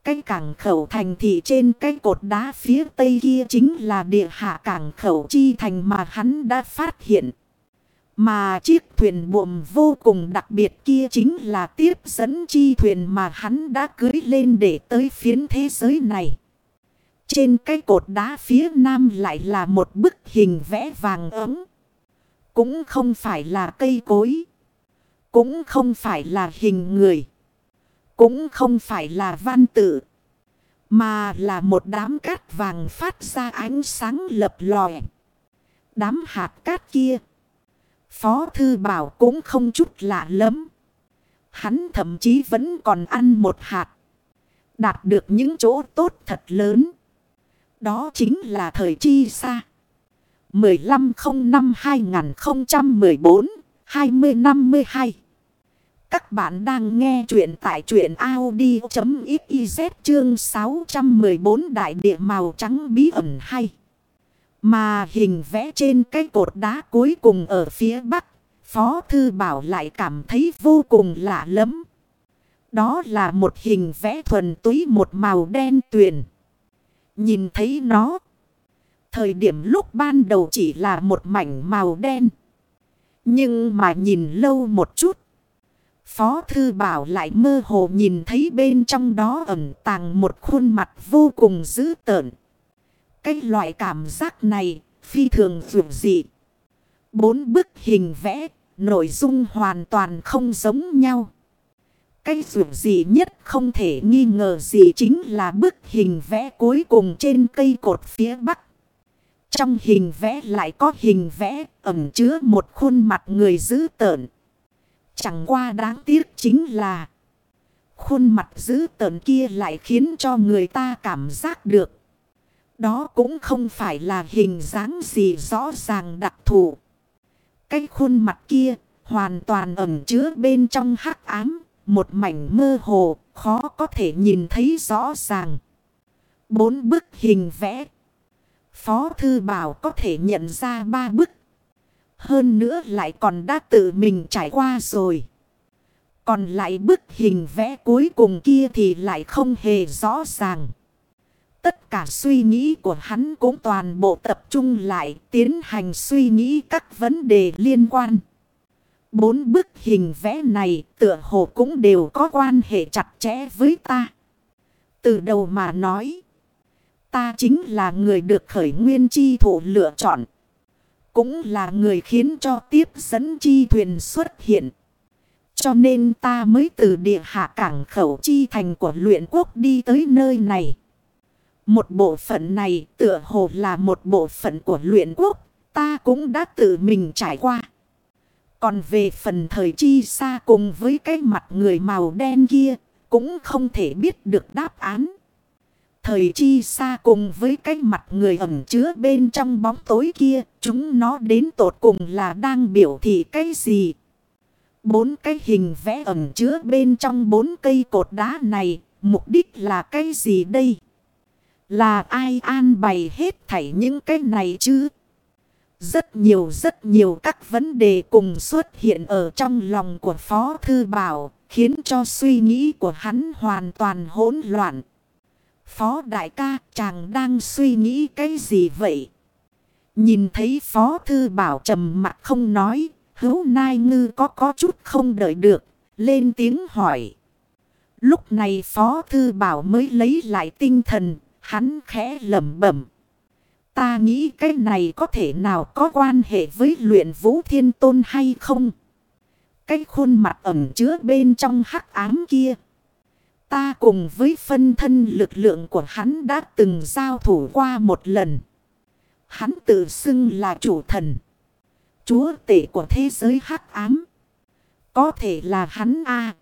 Cái cảng khẩu thành thị trên cái cột đá phía tây kia chính là địa hạ cảng khẩu chi thành mà hắn đã phát hiện. Mà chiếc thuyền buồm vô cùng đặc biệt kia chính là tiếp dẫn chi thuyền mà hắn đã cưới lên để tới phiến thế giới này. Trên cái cột đá phía nam lại là một bức hình vẽ vàng ấm. Cũng không phải là cây cối. Cũng không phải là hình người. Cũng không phải là văn tự. Mà là một đám cát vàng phát ra ánh sáng lập lòe. Đám hạt cát kia. Phó Thư Bảo cũng không chút lạ lắm. Hắn thậm chí vẫn còn ăn một hạt. Đạt được những chỗ tốt thật lớn. Đó chính là thời chi xa. 1505-2014-2052 Các bạn đang nghe chuyện tại chuyện Audi.xyz chương 614 Đại địa màu trắng bí ẩn hay. Mà hình vẽ trên cái cột đá cuối cùng ở phía bắc, Phó Thư Bảo lại cảm thấy vô cùng lạ lắm. Đó là một hình vẽ thuần túy một màu đen tuyền. Nhìn thấy nó, thời điểm lúc ban đầu chỉ là một mảnh màu đen. Nhưng mà nhìn lâu một chút, Phó Thư Bảo lại mơ hồ nhìn thấy bên trong đó ẩn tàng một khuôn mặt vô cùng dữ tợn. Cái loại cảm giác này phi thường dụ dị. Bốn bức hình vẽ, nội dung hoàn toàn không giống nhau. Cái dụ dị nhất không thể nghi ngờ gì chính là bức hình vẽ cuối cùng trên cây cột phía bắc. Trong hình vẽ lại có hình vẽ ẩm chứa một khuôn mặt người dữ tợn. Chẳng qua đáng tiếc chính là khuôn mặt dữ tợn kia lại khiến cho người ta cảm giác được đó cũng không phải là hình dáng gì rõ ràng đặc thù. Cái khuôn mặt kia hoàn toàn ẩn chứa bên trong hắc ám, một mảnh mơ hồ, khó có thể nhìn thấy rõ ràng. Bốn bức hình vẽ. Phó Thư Bảo có thể nhận ra ba bức. Hơn nữa lại còn đã tự mình trải qua rồi. Còn lại bức hình vẽ cuối cùng kia thì lại không hề rõ ràng. Tất cả suy nghĩ của hắn cũng toàn bộ tập trung lại, tiến hành suy nghĩ các vấn đề liên quan. Bốn bức hình vẽ này tựa hồ cũng đều có quan hệ chặt chẽ với ta. Từ đầu mà nói. Ta chính là người được khởi nguyên chi thủ lựa chọn. Cũng là người khiến cho tiếp dẫn chi thuyền xuất hiện. Cho nên ta mới từ địa hạ cảng khẩu chi thành của luyện quốc đi tới nơi này. Một bộ phận này tựa hồ là một bộ phận của luyện quốc, ta cũng đã tự mình trải qua. Còn về phần thời chi xa cùng với cái mặt người màu đen kia, cũng không thể biết được đáp án. Thời chi xa cùng với cái mặt người ẩn chứa bên trong bóng tối kia, chúng nó đến tột cùng là đang biểu thị cái gì? Bốn cái hình vẽ ẩn chứa bên trong bốn cây cột đá này, mục đích là cái gì đây? Là ai an bày hết thảy những cái này chứ? Rất nhiều rất nhiều các vấn đề cùng xuất hiện ở trong lòng của Phó Thư Bảo, khiến cho suy nghĩ của hắn hoàn toàn hỗn loạn. Phó đại ca chàng đang suy nghĩ cái gì vậy? Nhìn thấy Phó Thư Bảo trầm mặt không nói, hữu nai ngư có có chút không đợi được, Lên tiếng hỏi. Lúc này Phó Thư Bảo mới lấy lại tinh thần, hắn khẽ lẩm bẩm. Ta nghĩ cái này có thể nào có quan hệ với luyện vũ thiên tôn hay không? Cái khuôn mặt ẩm chứa bên trong hắc ám kia. Ta cùng với phân thân lực lượng của hắn đã từng giao thủ qua một lần. Hắn tự xưng là chủ thần. Chúa tể của thế giới hắc ám. Có thể là hắn a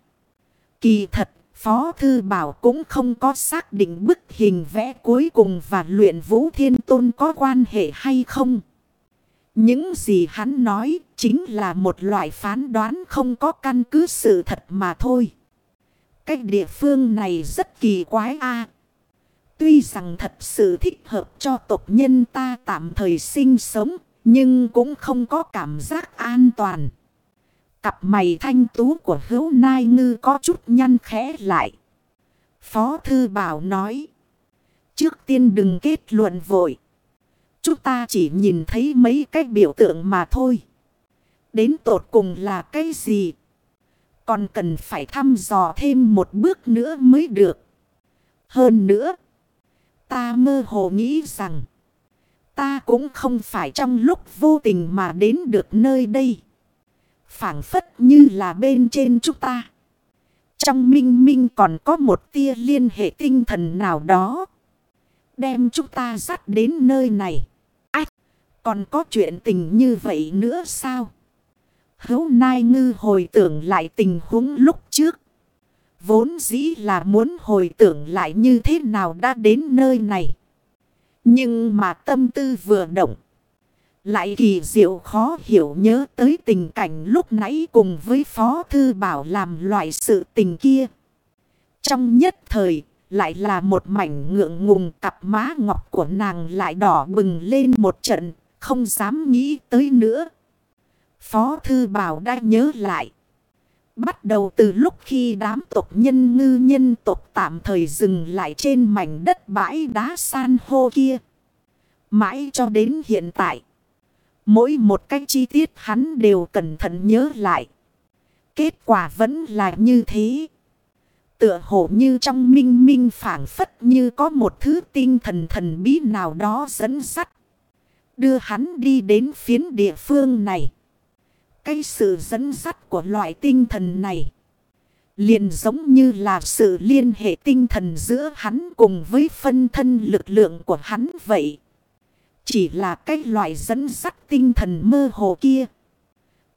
Kỳ thật, Phó Thư Bảo cũng không có xác định bức hình vẽ cuối cùng và luyện vũ thiên tôn có quan hệ hay không. Những gì hắn nói chính là một loại phán đoán không có căn cứ sự thật mà thôi. Cái địa phương này rất kỳ quái a Tuy rằng thật sự thích hợp cho tộc nhân ta tạm thời sinh sống, nhưng cũng không có cảm giác an toàn. Cặp mày thanh tú của hữu nai ngư có chút nhăn khẽ lại. Phó thư bảo nói. Trước tiên đừng kết luận vội. Chúng ta chỉ nhìn thấy mấy cái biểu tượng mà thôi. Đến tột cùng là cái gì? Còn cần phải thăm dò thêm một bước nữa mới được. Hơn nữa. Ta mơ hồ nghĩ rằng. Ta cũng không phải trong lúc vô tình mà đến được nơi đây phảng phất như là bên trên chúng ta. Trong minh minh còn có một tia liên hệ tinh thần nào đó. Đem chúng ta dắt đến nơi này. Ách! Còn có chuyện tình như vậy nữa sao? Hấu Nai Ngư hồi tưởng lại tình huống lúc trước. Vốn dĩ là muốn hồi tưởng lại như thế nào đã đến nơi này. Nhưng mà tâm tư vừa động. Lại kỳ diệu khó hiểu nhớ tới tình cảnh lúc nãy cùng với Phó Thư Bảo làm loại sự tình kia. Trong nhất thời, lại là một mảnh ngượng ngùng cặp má ngọc của nàng lại đỏ bừng lên một trận, không dám nghĩ tới nữa. Phó Thư Bảo đã nhớ lại. Bắt đầu từ lúc khi đám tộc nhân ngư nhân tộc tạm thời dừng lại trên mảnh đất bãi đá san hô kia. Mãi cho đến hiện tại. Mỗi một cái chi tiết hắn đều cẩn thận nhớ lại. Kết quả vẫn là như thế. Tựa hồ như trong minh minh phản phất như có một thứ tinh thần thần bí nào đó dẫn sắt. Đưa hắn đi đến phiến địa phương này. Cái sự dẫn dắt của loại tinh thần này. Liền giống như là sự liên hệ tinh thần giữa hắn cùng với phân thân lực lượng của hắn vậy. Chỉ là cái loại dẫn dắt tinh thần mơ hồ kia.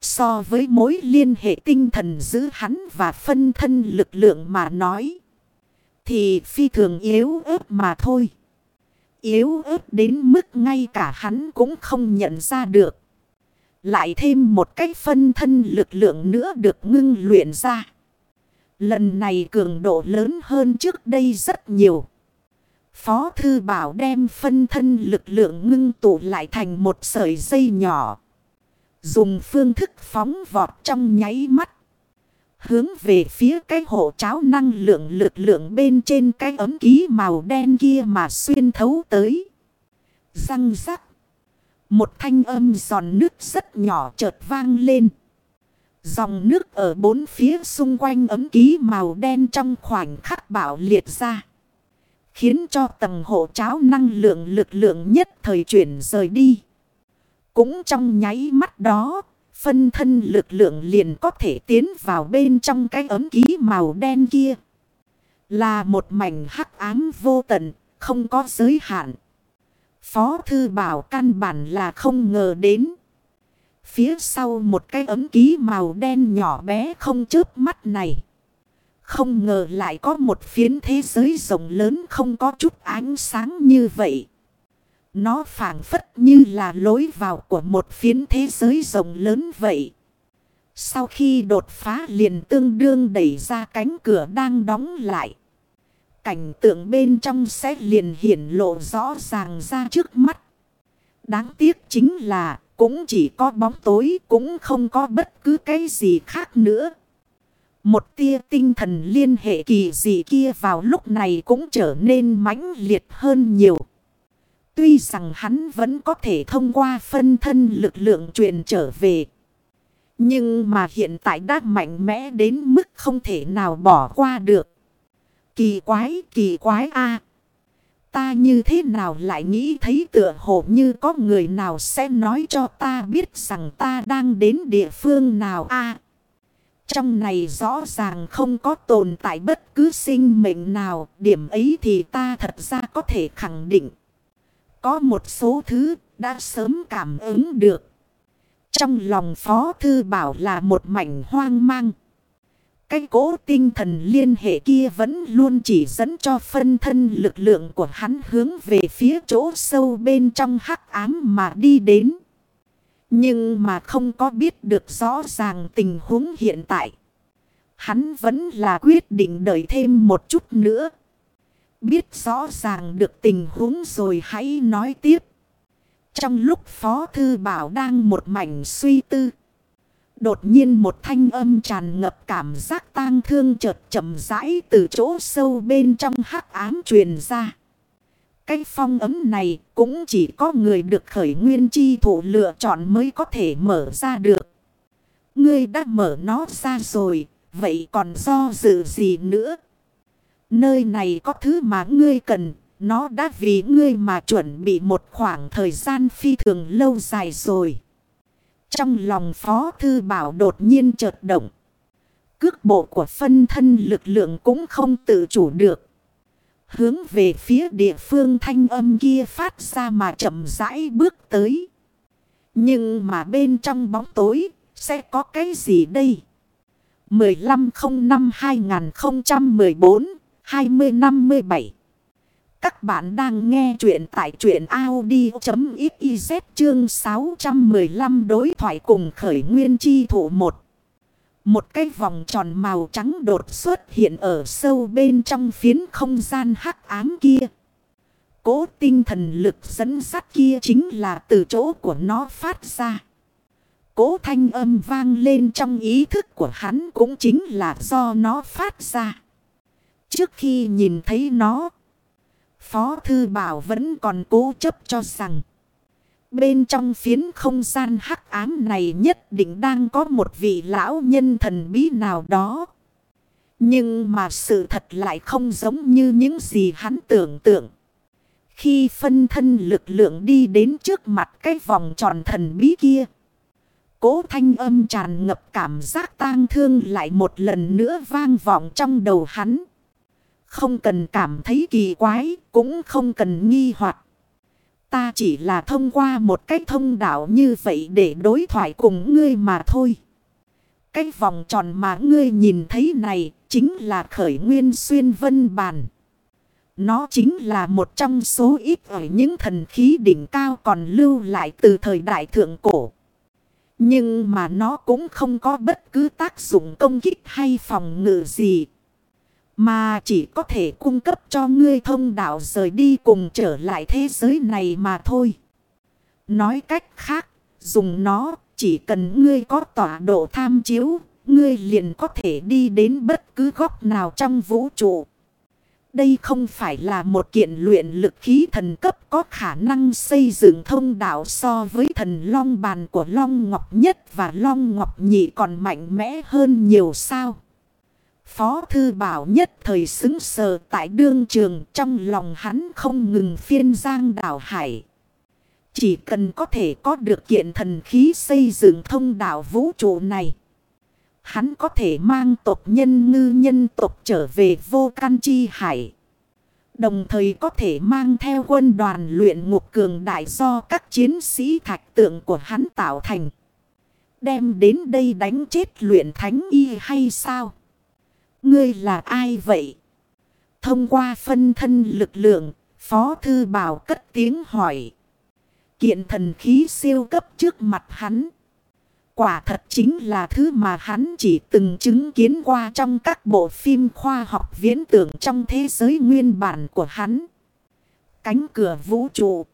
So với mối liên hệ tinh thần giữa hắn và phân thân lực lượng mà nói. Thì phi thường yếu ớt mà thôi. Yếu ớt đến mức ngay cả hắn cũng không nhận ra được. Lại thêm một cái phân thân lực lượng nữa được ngưng luyện ra. Lần này cường độ lớn hơn trước đây rất nhiều. Phó Thư Bảo đem phân thân lực lượng ngưng tụ lại thành một sợi dây nhỏ. Dùng phương thức phóng vọt trong nháy mắt. Hướng về phía cái hộ cháo năng lượng lực lượng bên trên cái ấm ký màu đen kia mà xuyên thấu tới. Răng rắc. Một thanh âm giòn nước rất nhỏ chợt vang lên. Dòng nước ở bốn phía xung quanh ấm ký màu đen trong khoảnh khắc bảo liệt ra. Khiến cho tầng hộ cháo năng lượng lực lượng nhất thời chuyển rời đi. Cũng trong nháy mắt đó, phân thân lực lượng liền có thể tiến vào bên trong cái ấm ký màu đen kia. Là một mảnh hắc ám vô tận, không có giới hạn. Phó thư bảo căn bản là không ngờ đến. Phía sau một cái ấm ký màu đen nhỏ bé không chớp mắt này. Không ngờ lại có một phiến thế giới rộng lớn không có chút ánh sáng như vậy. Nó phản phất như là lối vào của một phiến thế giới rộng lớn vậy. Sau khi đột phá liền tương đương đẩy ra cánh cửa đang đóng lại. Cảnh tượng bên trong sẽ liền hiển lộ rõ ràng ra trước mắt. Đáng tiếc chính là cũng chỉ có bóng tối cũng không có bất cứ cái gì khác nữa. Một tia tinh thần liên hệ kỳ dị kia vào lúc này cũng trở nên mãnh liệt hơn nhiều. Tuy rằng hắn vẫn có thể thông qua phân thân lực lượng truyền trở về. Nhưng mà hiện tại đã mạnh mẽ đến mức không thể nào bỏ qua được. Kỳ quái, kỳ quái a Ta như thế nào lại nghĩ thấy tựa hồ như có người nào sẽ nói cho ta biết rằng ta đang đến địa phương nào a trong này rõ ràng không có tồn tại bất cứ sinh mệnh nào. Điểm ấy thì ta thật ra có thể khẳng định. Có một số thứ đã sớm cảm ứng được. Trong lòng Phó Thư Bảo là một mảnh hoang mang. Cái cố tinh thần liên hệ kia vẫn luôn chỉ dẫn cho phân thân lực lượng của hắn hướng về phía chỗ sâu bên trong hắc ám mà đi đến. Nhưng mà không có biết được rõ ràng tình huống hiện tại. Hắn vẫn là quyết định đợi thêm một chút nữa. Biết rõ ràng được tình huống rồi hãy nói tiếp. Trong lúc Phó Thư Bảo đang một mảnh suy tư. Đột nhiên một thanh âm tràn ngập cảm giác tang thương chợt chậm rãi từ chỗ sâu bên trong hắc ám truyền ra. Cái phong ấm này cũng chỉ có người được khởi nguyên chi thủ lựa chọn mới có thể mở ra được. Ngươi đã mở nó ra rồi, vậy còn do dự gì nữa? Nơi này có thứ mà ngươi cần, nó đã vì ngươi mà chuẩn bị một khoảng thời gian phi thường lâu dài rồi. Trong lòng Phó Thư Bảo đột nhiên chợt động. Cước bộ của phân thân lực lượng cũng không tự chủ được. Hướng về phía địa phương thanh âm kia phát ra mà chậm rãi bước tới. Nhưng mà bên trong bóng tối, sẽ có cái gì đây? 1505-2014-2057 các bạn đang nghe chuyện tại chuyện Audi.xyz chương 615 đối thoại cùng khởi nguyên chi thủ một. Một cái vòng tròn màu trắng đột xuất hiện ở sâu bên trong phiến không gian hắc ám kia. Cố tinh thần lực dẫn sắt kia chính là từ chỗ của nó phát ra. Cố thanh âm vang lên trong ý thức của hắn cũng chính là do nó phát ra. Trước khi nhìn thấy nó, Phó Thư Bảo vẫn còn cố chấp cho rằng. Bên trong phiến không gian hắc ám này nhất định đang có một vị lão nhân thần bí nào đó. Nhưng mà sự thật lại không giống như những gì hắn tưởng tượng. Khi phân thân lực lượng đi đến trước mặt cái vòng tròn thần bí kia. Cố thanh âm tràn ngập cảm giác tang thương lại một lần nữa vang vọng trong đầu hắn. Không cần cảm thấy kỳ quái, cũng không cần nghi hoặc Ta chỉ là thông qua một cách thông đạo như vậy để đối thoại cùng ngươi mà thôi. Cái vòng tròn mà ngươi nhìn thấy này chính là khởi nguyên xuyên vân bàn. Nó chính là một trong số ít ở những thần khí đỉnh cao còn lưu lại từ thời đại thượng cổ. Nhưng mà nó cũng không có bất cứ tác dụng công kích hay phòng ngự gì. Mà chỉ có thể cung cấp cho ngươi thông đạo rời đi cùng trở lại thế giới này mà thôi. Nói cách khác, dùng nó chỉ cần ngươi có tọa độ tham chiếu, ngươi liền có thể đi đến bất cứ góc nào trong vũ trụ. Đây không phải là một kiện luyện lực khí thần cấp có khả năng xây dựng thông đạo so với thần long bàn của long ngọc nhất và long ngọc nhị còn mạnh mẽ hơn nhiều sao. Phó thư bảo nhất thời xứng sờ tại đương trường, trong lòng hắn không ngừng phiên giang đảo hải. Chỉ cần có thể có được kiện thần khí xây dựng thông đạo vũ trụ này. Hắn có thể mang tộc nhân ngư nhân tộc trở về vô can chi hải. Đồng thời có thể mang theo quân đoàn luyện ngục cường đại do các chiến sĩ thạch tượng của hắn tạo thành. Đem đến đây đánh chết luyện thánh y hay sao? Ngươi là ai vậy? Thông qua phân thân lực lượng, Phó Thư Bảo cất tiếng hỏi. Kiện thần khí siêu cấp trước mặt hắn. Quả thật chính là thứ mà hắn chỉ từng chứng kiến qua trong các bộ phim khoa học viễn tưởng trong thế giới nguyên bản của hắn. Cánh cửa vũ trụ.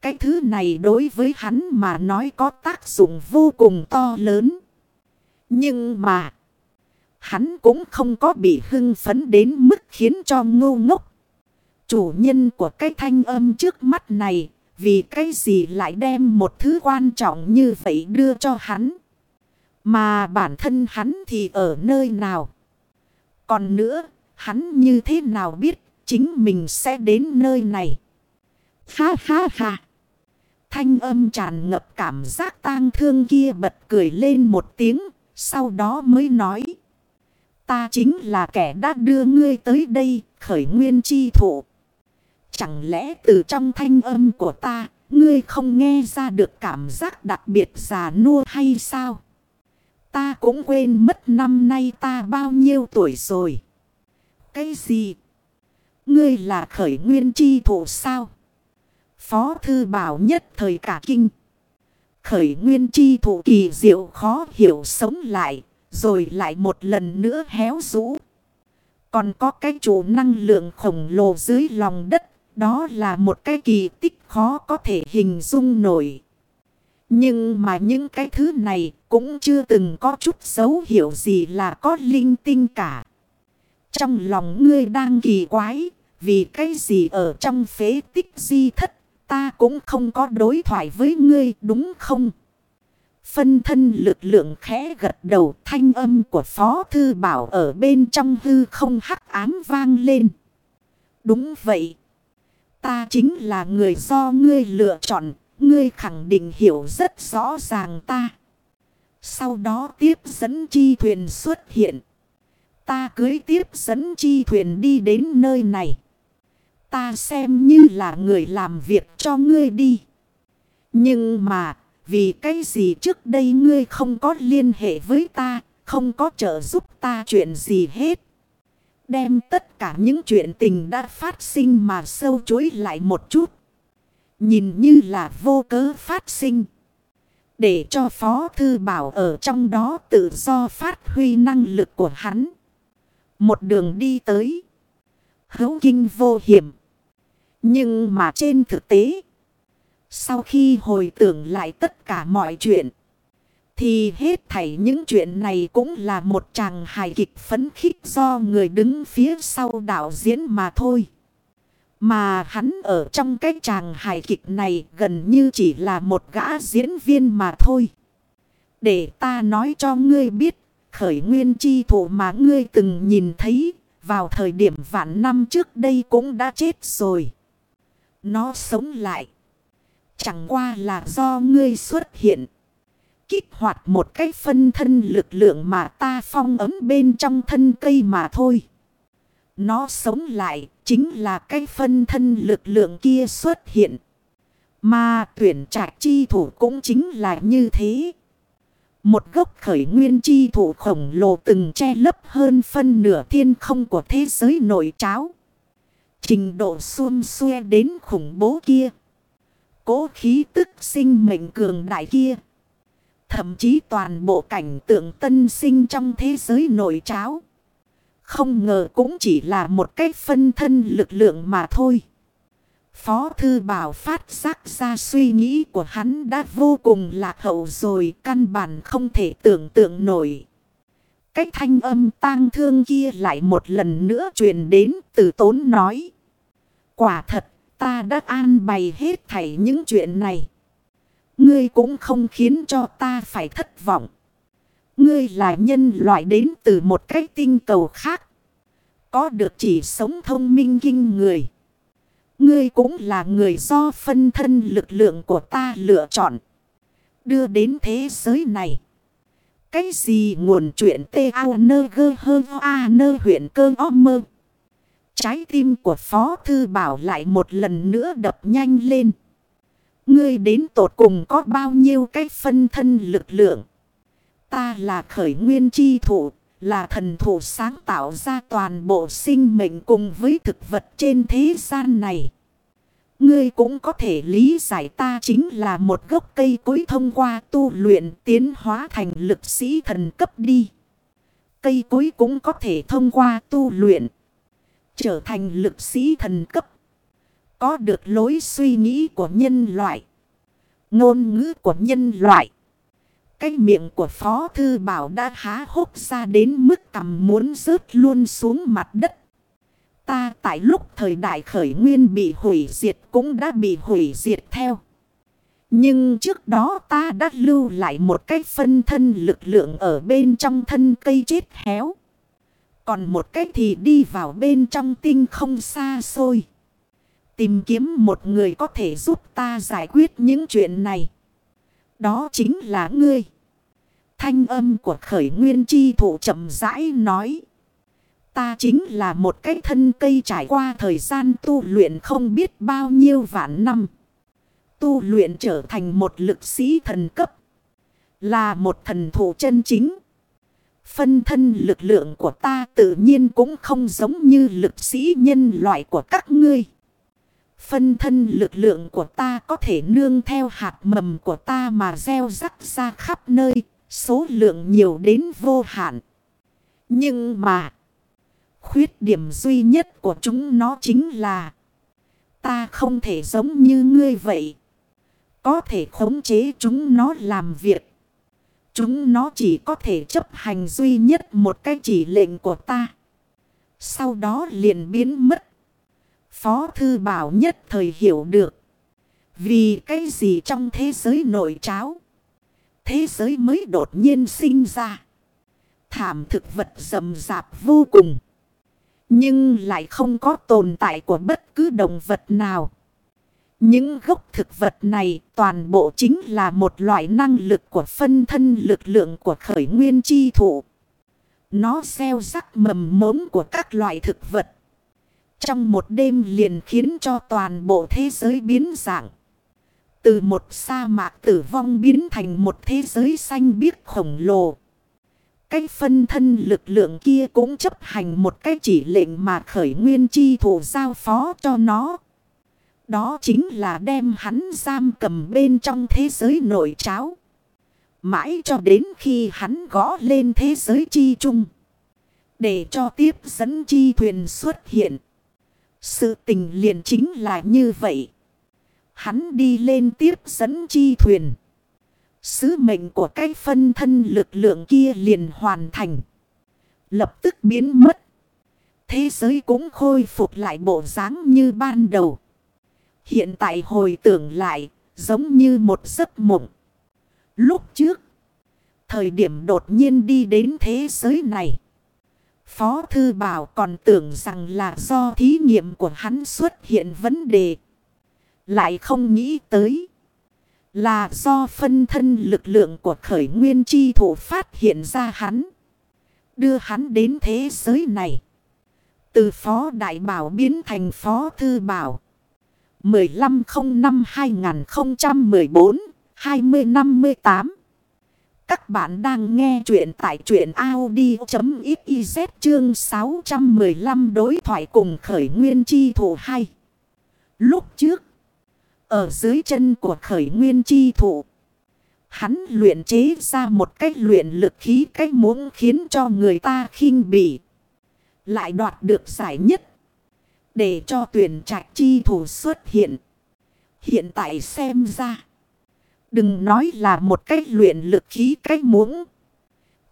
Cái thứ này đối với hắn mà nói có tác dụng vô cùng to lớn. Nhưng mà... Hắn cũng không có bị hưng phấn đến mức khiến cho ngu ngốc. Chủ nhân của cái thanh âm trước mắt này, vì cái gì lại đem một thứ quan trọng như vậy đưa cho hắn. Mà bản thân hắn thì ở nơi nào? Còn nữa, hắn như thế nào biết chính mình sẽ đến nơi này? Ha ha ha! Thanh âm tràn ngập cảm giác tang thương kia bật cười lên một tiếng, sau đó mới nói. Ta chính là kẻ đã đưa ngươi tới đây, khởi nguyên chi thụ. Chẳng lẽ từ trong thanh âm của ta, ngươi không nghe ra được cảm giác đặc biệt già nua hay sao? Ta cũng quên mất năm nay ta bao nhiêu tuổi rồi. Cái gì? Ngươi là khởi nguyên chi thụ sao? Phó thư bảo nhất thời cả kinh. Khởi nguyên chi thụ kỳ diệu khó hiểu sống lại. Rồi lại một lần nữa héo rũ. Còn có cái chủ năng lượng khổng lồ dưới lòng đất. Đó là một cái kỳ tích khó có thể hình dung nổi. Nhưng mà những cái thứ này cũng chưa từng có chút dấu hiệu gì là có linh tinh cả. Trong lòng ngươi đang kỳ quái, vì cái gì ở trong phế tích di thất, ta cũng không có đối thoại với ngươi đúng không? Phân thân lực lượng khẽ gật đầu thanh âm của Phó Thư Bảo ở bên trong hư không hắc ám vang lên. Đúng vậy. Ta chính là người do ngươi lựa chọn, ngươi khẳng định hiểu rất rõ ràng ta. Sau đó tiếp dẫn chi thuyền xuất hiện. Ta cưới tiếp dẫn chi thuyền đi đến nơi này. Ta xem như là người làm việc cho ngươi đi. Nhưng mà, vì cái gì trước đây ngươi không có liên hệ với ta, không có trợ giúp ta chuyện gì hết. Đem tất cả những chuyện tình đã phát sinh mà sâu chối lại một chút. Nhìn như là vô cớ phát sinh. Để cho Phó Thư Bảo ở trong đó tự do phát huy năng lực của hắn. Một đường đi tới. Hấu kinh vô hiểm. Nhưng mà trên thực tế. Sau khi hồi tưởng lại tất cả mọi chuyện. Thì hết thảy những chuyện này cũng là một chàng hài kịch phấn khích do người đứng phía sau đạo diễn mà thôi. Mà hắn ở trong cái chàng hài kịch này gần như chỉ là một gã diễn viên mà thôi. Để ta nói cho ngươi biết, khởi nguyên chi thủ mà ngươi từng nhìn thấy, vào thời điểm vạn năm trước đây cũng đã chết rồi. Nó sống lại. Chẳng qua là do ngươi xuất hiện. Kích hoạt một cái phân thân lực lượng mà ta phong ấm bên trong thân cây mà thôi. Nó sống lại chính là cái phân thân lực lượng kia xuất hiện. Mà tuyển trạch chi thủ cũng chính là như thế. Một gốc khởi nguyên chi thủ khổng lồ từng che lấp hơn phân nửa thiên không của thế giới nội cháo Trình độ xuông xuê đến khủng bố kia. Cố khí tức sinh mệnh cường đại kia. Thậm chí toàn bộ cảnh tượng tân sinh trong thế giới nội tráo. Không ngờ cũng chỉ là một cách phân thân lực lượng mà thôi. Phó thư bảo phát giác ra suy nghĩ của hắn đã vô cùng lạc hậu rồi căn bản không thể tưởng tượng nổi. Cách thanh âm tang thương kia lại một lần nữa truyền đến từ tốn nói. Quả thật ta đã an bày hết thảy những chuyện này. Ngươi cũng không khiến cho ta phải thất vọng. Ngươi là nhân loại đến từ một cái tinh cầu khác. Có được chỉ sống thông minh kinh người. Ngươi cũng là người do phân thân lực lượng của ta lựa chọn. Đưa đến thế giới này. Cái gì nguồn chuyện tê ao nơ gơ hơ a nơ huyện cơ o mơ. Trái tim của Phó Thư Bảo lại một lần nữa đập nhanh lên. Ngươi đến tột cùng có bao nhiêu cái phân thân lực lượng. Ta là khởi nguyên chi thủ, là thần thủ sáng tạo ra toàn bộ sinh mệnh cùng với thực vật trên thế gian này. Ngươi cũng có thể lý giải ta chính là một gốc cây cối thông qua tu luyện tiến hóa thành lực sĩ thần cấp đi. Cây cối cũng có thể thông qua tu luyện. Trở thành lực sĩ thần cấp. Có được lối suy nghĩ của nhân loại. Ngôn ngữ của nhân loại. Cái miệng của Phó Thư Bảo đã há hốc ra đến mức cầm muốn rớt luôn xuống mặt đất. Ta tại lúc thời đại khởi nguyên bị hủy diệt cũng đã bị hủy diệt theo. Nhưng trước đó ta đã lưu lại một cái phân thân lực lượng ở bên trong thân cây chết héo. Còn một cách thì đi vào bên trong tinh không xa xôi. Tìm kiếm một người có thể giúp ta giải quyết những chuyện này. Đó chính là ngươi. Thanh âm của khởi nguyên chi thủ chậm rãi nói. Ta chính là một cái thân cây trải qua thời gian tu luyện không biết bao nhiêu vạn năm. Tu luyện trở thành một lực sĩ thần cấp. Là một thần thủ chân chính. Phân thân lực lượng của ta tự nhiên cũng không giống như lực sĩ nhân loại của các ngươi. Phân thân lực lượng của ta có thể nương theo hạt mầm của ta mà gieo rắc ra khắp nơi, số lượng nhiều đến vô hạn. Nhưng mà, khuyết điểm duy nhất của chúng nó chính là ta không thể giống như ngươi vậy. Có thể khống chế chúng nó làm việc. Chúng nó chỉ có thể chấp hành duy nhất một cái chỉ lệnh của ta. Sau đó liền biến mất. Phó thư bảo nhất thời hiểu được. Vì cái gì trong thế giới nội tráo. Thế giới mới đột nhiên sinh ra. Thảm thực vật rầm rạp vô cùng. Nhưng lại không có tồn tại của bất cứ động vật nào. Những gốc thực vật này toàn bộ chính là một loại năng lực của phân thân lực lượng của khởi nguyên chi thụ. Nó gieo rắc mầm mống của các loại thực vật. Trong một đêm liền khiến cho toàn bộ thế giới biến dạng. Từ một sa mạc tử vong biến thành một thế giới xanh biếc khổng lồ. Cái phân thân lực lượng kia cũng chấp hành một cái chỉ lệnh mà khởi nguyên chi thủ giao phó cho nó. Đó chính là đem hắn giam cầm bên trong thế giới nội tráo. Mãi cho đến khi hắn gõ lên thế giới chi chung. Để cho tiếp dẫn chi thuyền xuất hiện. Sự tình liền chính là như vậy. Hắn đi lên tiếp dẫn chi thuyền. Sứ mệnh của cái phân thân lực lượng kia liền hoàn thành. Lập tức biến mất. Thế giới cũng khôi phục lại bộ dáng như ban đầu. Hiện tại hồi tưởng lại, giống như một giấc mộng. Lúc trước, thời điểm đột nhiên đi đến thế giới này. Phó Thư Bảo còn tưởng rằng là do thí nghiệm của hắn xuất hiện vấn đề. Lại không nghĩ tới. Là do phân thân lực lượng của khởi nguyên chi thủ phát hiện ra hắn. Đưa hắn đến thế giới này. Từ Phó Đại Bảo biến thành Phó Thư Bảo. 1505-2014-2058 Các bạn đang nghe chuyện tại chuyện Audi.xyz chương 615 đối thoại cùng khởi nguyên chi thủ 2. Lúc trước, ở dưới chân của khởi nguyên chi thủ, hắn luyện chế ra một cách luyện lực khí cách muốn khiến cho người ta khinh bỉ. Lại đoạt được giải nhất. Để cho tuyển trạch chi thủ xuất hiện. Hiện tại xem ra. Đừng nói là một cách luyện lực khí cách muỗng.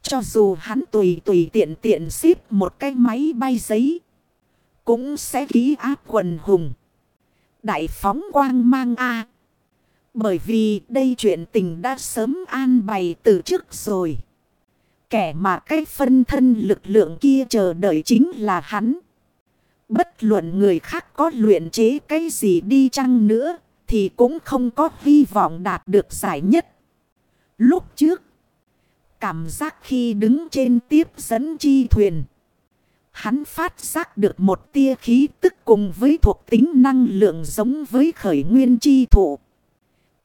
Cho dù hắn tùy tùy tiện tiện xếp một cái máy bay giấy. Cũng sẽ ký áp quần hùng. Đại phóng quang mang A. Bởi vì đây chuyện tình đã sớm an bày từ trước rồi. Kẻ mà cái phân thân lực lượng kia chờ đợi chính là hắn. Bất luận người khác có luyện chế cái gì đi chăng nữa. Thì cũng không có hy vọng đạt được giải nhất. Lúc trước. Cảm giác khi đứng trên tiếp dẫn chi thuyền. Hắn phát giác được một tia khí tức cùng với thuộc tính năng lượng giống với khởi nguyên chi thụ.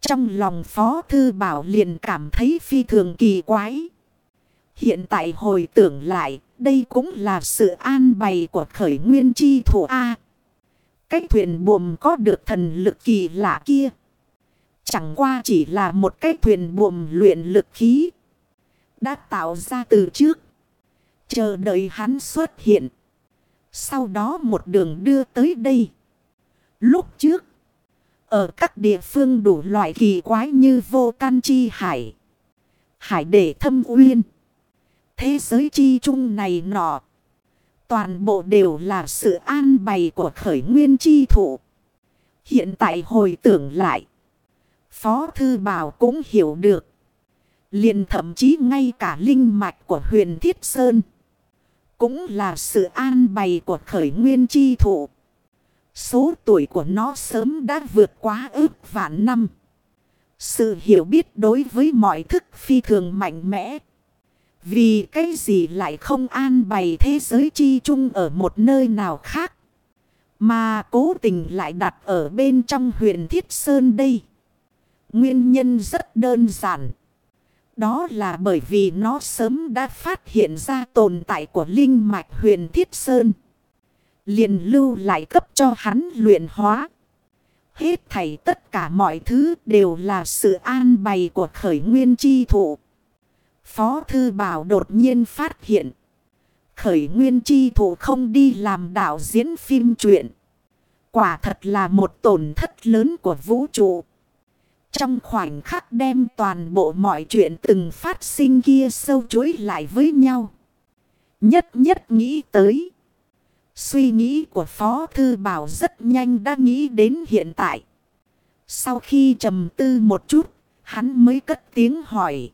Trong lòng Phó Thư Bảo liền cảm thấy phi thường kỳ quái. Hiện tại hồi tưởng lại, đây cũng là sự an bày của khởi nguyên chi thủ A. Cái thuyền buồm có được thần lực kỳ lạ kia. Chẳng qua chỉ là một cái thuyền buồm luyện lực khí. Đã tạo ra từ trước. Chờ đợi hắn xuất hiện. Sau đó một đường đưa tới đây. Lúc trước. Ở các địa phương đủ loại kỳ quái như vô can chi hải. Hải để thâm uyên. Thế giới chi chung này nọ. Toàn bộ đều là sự an bày của khởi nguyên chi thủ. Hiện tại hồi tưởng lại. Phó Thư Bảo cũng hiểu được. liền thậm chí ngay cả linh mạch của huyền Thiết Sơn. Cũng là sự an bày của khởi nguyên chi thụ. Số tuổi của nó sớm đã vượt quá ước vạn năm. Sự hiểu biết đối với mọi thức phi thường mạnh mẽ. Vì cái gì lại không an bày thế giới chi chung ở một nơi nào khác. Mà cố tình lại đặt ở bên trong huyện Thiết Sơn đây. Nguyên nhân rất đơn giản. Đó là bởi vì nó sớm đã phát hiện ra tồn tại của linh mạch huyền Thiết Sơn. liền lưu lại cấp cho hắn luyện hóa. Hết thảy tất cả mọi thứ đều là sự an bày của khởi nguyên chi thụ. Phó Thư Bảo đột nhiên phát hiện. Khởi nguyên chi thủ không đi làm đạo diễn phim truyện. Quả thật là một tổn thất lớn của vũ trụ. Trong khoảnh khắc đem toàn bộ mọi chuyện từng phát sinh kia sâu chuối lại với nhau. Nhất nhất nghĩ tới. Suy nghĩ của Phó Thư Bảo rất nhanh đã nghĩ đến hiện tại. Sau khi trầm tư một chút, hắn mới cất tiếng hỏi.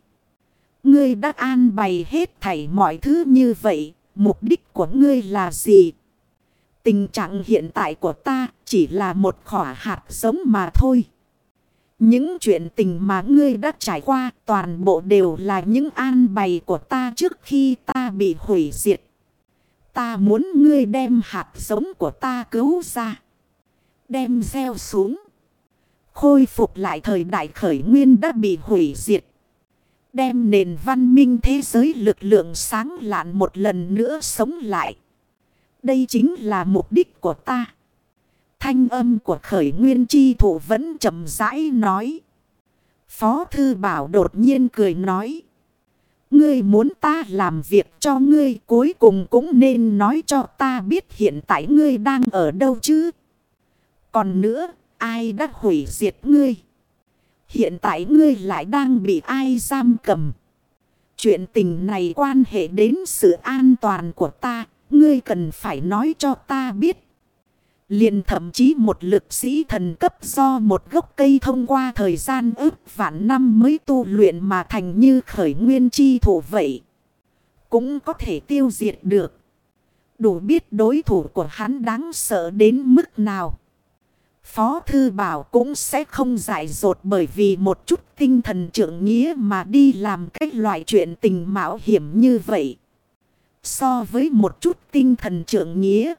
Ngươi đã an bày hết thảy mọi thứ như vậy, mục đích của ngươi là gì? Tình trạng hiện tại của ta chỉ là một khỏa hạt giống mà thôi. Những chuyện tình mà ngươi đã trải qua toàn bộ đều là những an bày của ta trước khi ta bị hủy diệt. Ta muốn ngươi đem hạt giống của ta cứu ra. Đem gieo xuống. Khôi phục lại thời đại khởi nguyên đã bị hủy diệt. Đem nền văn minh thế giới lực lượng sáng lạn một lần nữa sống lại. Đây chính là mục đích của ta. Thanh âm của khởi nguyên chi thủ vẫn chậm rãi nói. Phó thư bảo đột nhiên cười nói. Ngươi muốn ta làm việc cho ngươi cuối cùng cũng nên nói cho ta biết hiện tại ngươi đang ở đâu chứ. Còn nữa, ai đã hủy diệt ngươi? Hiện tại ngươi lại đang bị ai giam cầm? Chuyện tình này quan hệ đến sự an toàn của ta, ngươi cần phải nói cho ta biết. liền thậm chí một lực sĩ thần cấp do một gốc cây thông qua thời gian ước vạn năm mới tu luyện mà thành như khởi nguyên chi thủ vậy. Cũng có thể tiêu diệt được. Đủ biết đối thủ của hắn đáng sợ đến mức nào. Phó Thư Bảo cũng sẽ không giải dột bởi vì một chút tinh thần trưởng nghĩa mà đi làm cái loại chuyện tình mạo hiểm như vậy. So với một chút tinh thần trưởng nghĩa.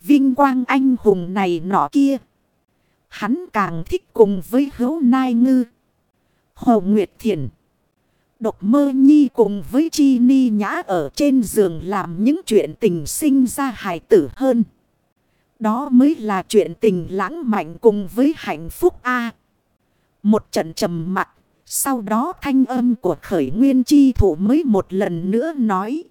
Vinh quang anh hùng này nọ kia. Hắn càng thích cùng với hữu nai ngư. Hồ Nguyệt Thiện. Độc mơ nhi cùng với chi ni nhã ở trên giường làm những chuyện tình sinh ra hài tử hơn. Đó mới là chuyện tình lãng mạn cùng với hạnh phúc A. Một trận trầm mặc. Sau đó thanh âm của khởi nguyên chi thủ mới một lần nữa nói.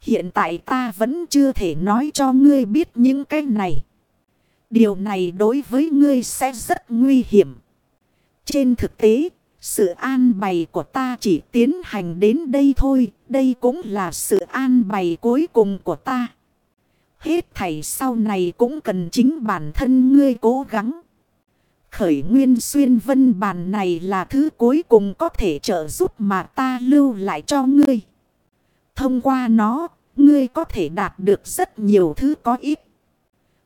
Hiện tại ta vẫn chưa thể nói cho ngươi biết những cái này. Điều này đối với ngươi sẽ rất nguy hiểm. Trên thực tế, sự an bày của ta chỉ tiến hành đến đây thôi. Đây cũng là sự an bày cuối cùng của ta. Hết thảy sau này cũng cần chính bản thân ngươi cố gắng. Khởi nguyên xuyên vân bàn này là thứ cuối cùng có thể trợ giúp mà ta lưu lại cho ngươi. Thông qua nó, ngươi có thể đạt được rất nhiều thứ có ích.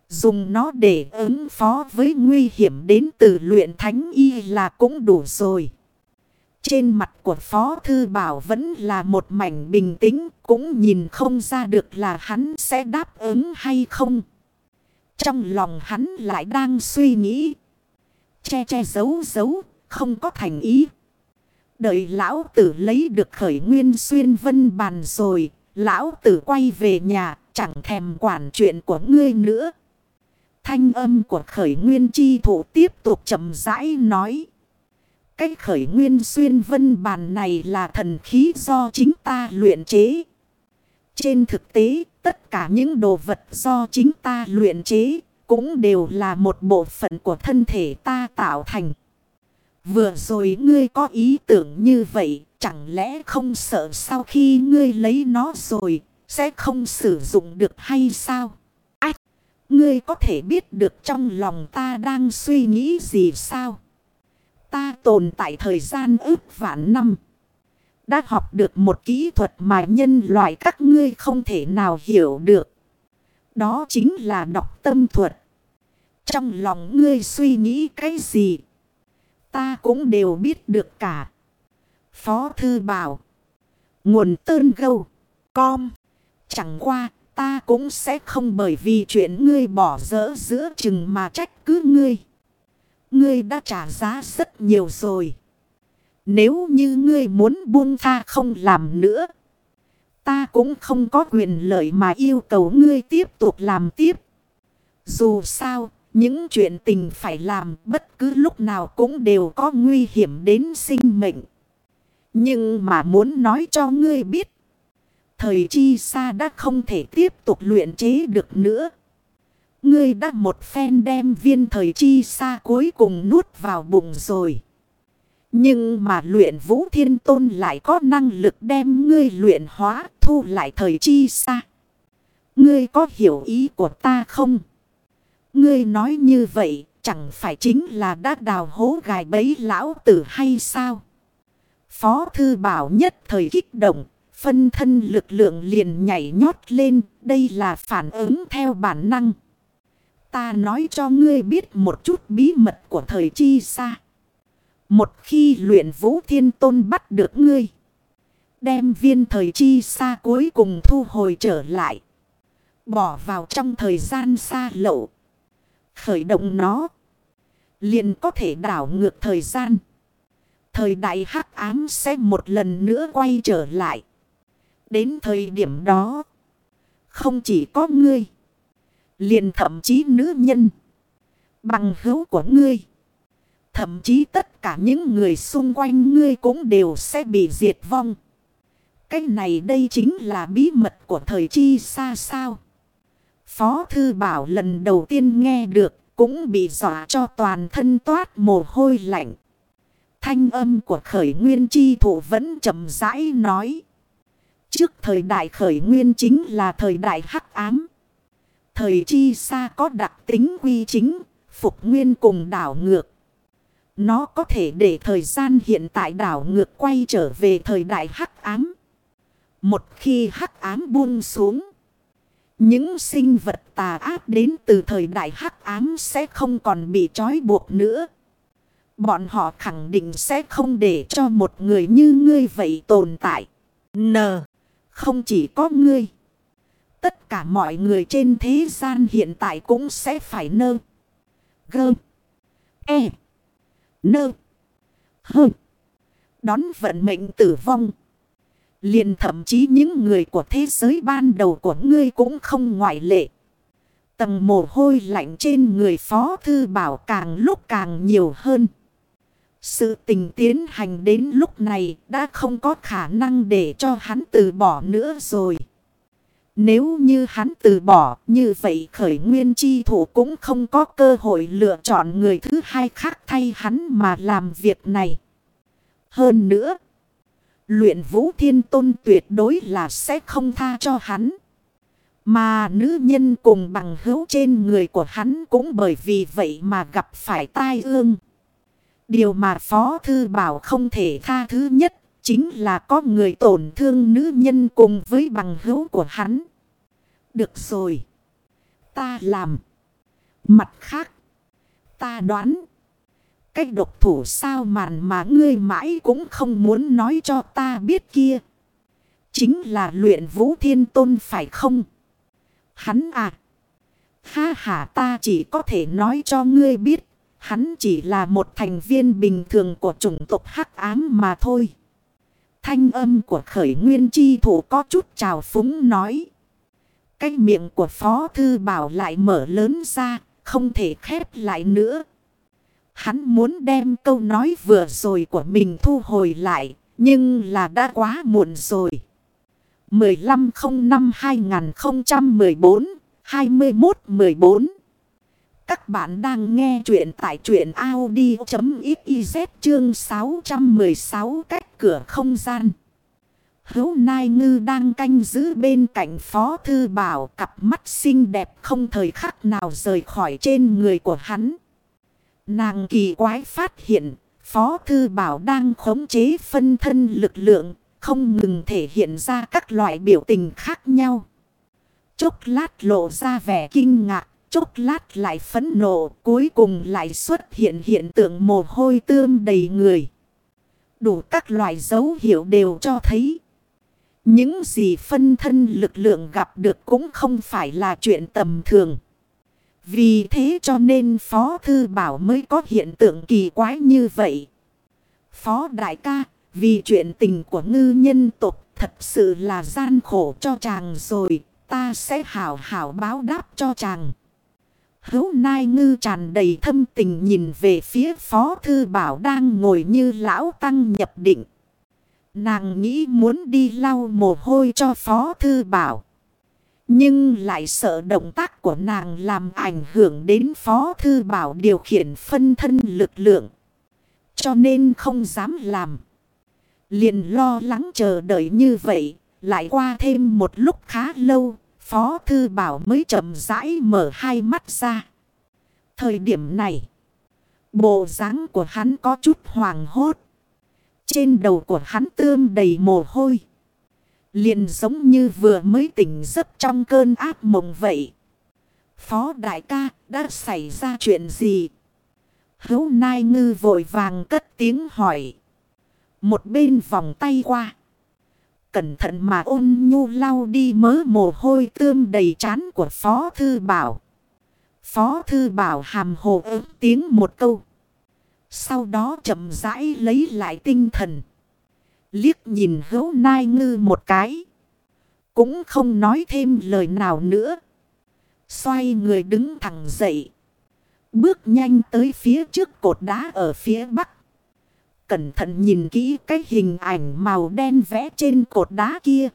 Dùng nó để ứng phó với nguy hiểm đến từ luyện thánh y là cũng đủ rồi. Trên mặt của Phó Thư Bảo vẫn là một mảnh bình tĩnh, cũng nhìn không ra được là hắn sẽ đáp ứng hay không. Trong lòng hắn lại đang suy nghĩ. Che che giấu giấu, không có thành ý. Đợi lão tử lấy được khởi nguyên xuyên vân bàn rồi, lão tử quay về nhà, chẳng thèm quản chuyện của ngươi nữa. Thanh âm của khởi nguyên chi thủ tiếp tục chậm rãi nói. Cái khởi nguyên xuyên vân bàn này là thần khí do chính ta luyện chế. Trên thực tế, tất cả những đồ vật do chính ta luyện chế cũng đều là một bộ phận của thân thể ta tạo thành. Vừa rồi ngươi có ý tưởng như vậy, chẳng lẽ không sợ sau khi ngươi lấy nó rồi, sẽ không sử dụng được hay sao? Ách! Ngươi có thể biết được trong lòng ta đang suy nghĩ gì sao? Ta tồn tại thời gian ước vạn năm. Đã học được một kỹ thuật mà nhân loại các ngươi không thể nào hiểu được. Đó chính là đọc tâm thuật. Trong lòng ngươi suy nghĩ cái gì? Ta cũng đều biết được cả. Phó thư bảo. Nguồn tơn gâu. Com. Chẳng qua, ta cũng sẽ không bởi vì chuyện ngươi bỏ dỡ giữa chừng mà trách cứ ngươi. Ngươi đã trả giá rất nhiều rồi. Nếu như ngươi muốn buông tha không làm nữa. Ta cũng không có quyền lợi mà yêu cầu ngươi tiếp tục làm tiếp. Dù sao, những chuyện tình phải làm bất cứ lúc nào cũng đều có nguy hiểm đến sinh mệnh. Nhưng mà muốn nói cho ngươi biết. Thời chi xa đã không thể tiếp tục luyện chế được nữa. Ngươi đã một phen đem viên thời chi xa cuối cùng nuốt vào bụng rồi. Nhưng mà luyện vũ thiên tôn lại có năng lực đem ngươi luyện hóa thu lại thời chi xa. Ngươi có hiểu ý của ta không? Ngươi nói như vậy chẳng phải chính là đã đào hố gài bấy lão tử hay sao? Phó thư bảo nhất thời kích động, phân thân lực lượng liền nhảy nhót lên, đây là phản ứng theo bản năng. Ta nói cho ngươi biết một chút bí mật của thời chi xa. Một khi luyện vũ thiên tôn bắt được ngươi. Đem viên thời chi xa cuối cùng thu hồi trở lại. Bỏ vào trong thời gian xa lậu. Khởi động nó. Liền có thể đảo ngược thời gian. Thời đại hắc ám sẽ một lần nữa quay trở lại. Đến thời điểm đó. Không chỉ có ngươi. Liền thậm chí nữ nhân. Bằng hữu của ngươi. Thậm chí tất cả những người xung quanh ngươi cũng đều sẽ bị diệt vong. Cái này đây chính là bí mật của thời chi xa sao. Phó Thư Bảo lần đầu tiên nghe được cũng bị dọa cho toàn thân toát mồ hôi lạnh. Thanh âm của khởi nguyên chi thủ vẫn chậm rãi nói. Trước thời đại khởi nguyên chính là thời đại hắc ám. Thời chi xa có đặc tính quy chính, phục nguyên cùng đảo ngược. Nó có thể để thời gian hiện tại đảo ngược quay trở về thời đại hắc ám. Một khi hắc ám buông xuống. Những sinh vật tà ác đến từ thời đại hắc ám sẽ không còn bị trói buộc nữa. Bọn họ khẳng định sẽ không để cho một người như ngươi vậy tồn tại. N. Không chỉ có ngươi. Tất cả mọi người trên thế gian hiện tại cũng sẽ phải nơ. Gơ. E. Nơ. Hơ. Đón vận mệnh tử vong. liền thậm chí những người của thế giới ban đầu của ngươi cũng không ngoại lệ. Tầng mồ hôi lạnh trên người phó thư bảo càng lúc càng nhiều hơn. Sự tình tiến hành đến lúc này đã không có khả năng để cho hắn từ bỏ nữa rồi. Nếu như hắn từ bỏ như vậy khởi nguyên chi thủ cũng không có cơ hội lựa chọn người thứ hai khác thay hắn mà làm việc này. Hơn nữa, luyện vũ thiên tôn tuyệt đối là sẽ không tha cho hắn. Mà nữ nhân cùng bằng hữu trên người của hắn cũng bởi vì vậy mà gặp phải tai ương. Điều mà Phó Thư Bảo không thể tha thứ nhất chính là có người tổn thương nữ nhân cùng với bằng hữu của hắn. Được rồi. Ta làm. Mặt khác. Ta đoán. Cách độc thủ sao màn mà ngươi mãi cũng không muốn nói cho ta biết kia. Chính là luyện vũ thiên tôn phải không? Hắn à. Ha ha, ta chỉ có thể nói cho ngươi biết. Hắn chỉ là một thành viên bình thường của chủng tộc hắc ám mà thôi. Thanh âm của khởi nguyên chi thủ có chút trào phúng nói. Cái miệng của Phó Thư Bảo lại mở lớn ra, không thể khép lại nữa. Hắn muốn đem câu nói vừa rồi của mình thu hồi lại, nhưng là đã quá muộn rồi. 1505-2014-2114 các bạn đang nghe chuyện tại truyện Audi.xyz chương 616 cách cửa không gian. Hấu Nai Ngư đang canh giữ bên cạnh Phó Thư Bảo cặp mắt xinh đẹp không thời khắc nào rời khỏi trên người của hắn. Nàng kỳ quái phát hiện, Phó Thư Bảo đang khống chế phân thân lực lượng, không ngừng thể hiện ra các loại biểu tình khác nhau. Chốc lát lộ ra vẻ kinh ngạc, chốc lát lại phấn nộ, cuối cùng lại xuất hiện hiện tượng mồ hôi tươm đầy người. Đủ các loại dấu hiệu đều cho thấy. Những gì phân thân lực lượng gặp được cũng không phải là chuyện tầm thường. Vì thế cho nên Phó Thư Bảo mới có hiện tượng kỳ quái như vậy. Phó Đại ca, vì chuyện tình của ngư nhân tục thật sự là gian khổ cho chàng rồi. Ta sẽ hảo hảo báo đáp cho chàng. Hấu nai ngư tràn đầy thâm tình nhìn về phía Phó Thư Bảo đang ngồi như lão tăng nhập định. Nàng nghĩ muốn đi lau mồ hôi cho Phó Thư Bảo. Nhưng lại sợ động tác của nàng làm ảnh hưởng đến Phó Thư Bảo điều khiển phân thân lực lượng. Cho nên không dám làm. Liền lo lắng chờ đợi như vậy. Lại qua thêm một lúc khá lâu. Phó Thư Bảo mới chậm rãi mở hai mắt ra. Thời điểm này. Bộ dáng của hắn có chút hoàng hốt. Trên đầu của hắn tươm đầy mồ hôi. Liền giống như vừa mới tỉnh giấc trong cơn ác mộng vậy. Phó đại ca, đã xảy ra chuyện gì? Hấu nai ngư vội vàng cất tiếng hỏi. Một bên vòng tay qua. Cẩn thận mà ôn nhu lau đi mớ mồ hôi tươm đầy chán của Phó Thư Bảo. Phó Thư Bảo hàm hồ ớt tiếng một câu. Sau đó chậm rãi lấy lại tinh thần. Liếc nhìn hữu nai ngư một cái. Cũng không nói thêm lời nào nữa. Xoay người đứng thẳng dậy. Bước nhanh tới phía trước cột đá ở phía bắc. Cẩn thận nhìn kỹ cái hình ảnh màu đen vẽ trên cột đá kia.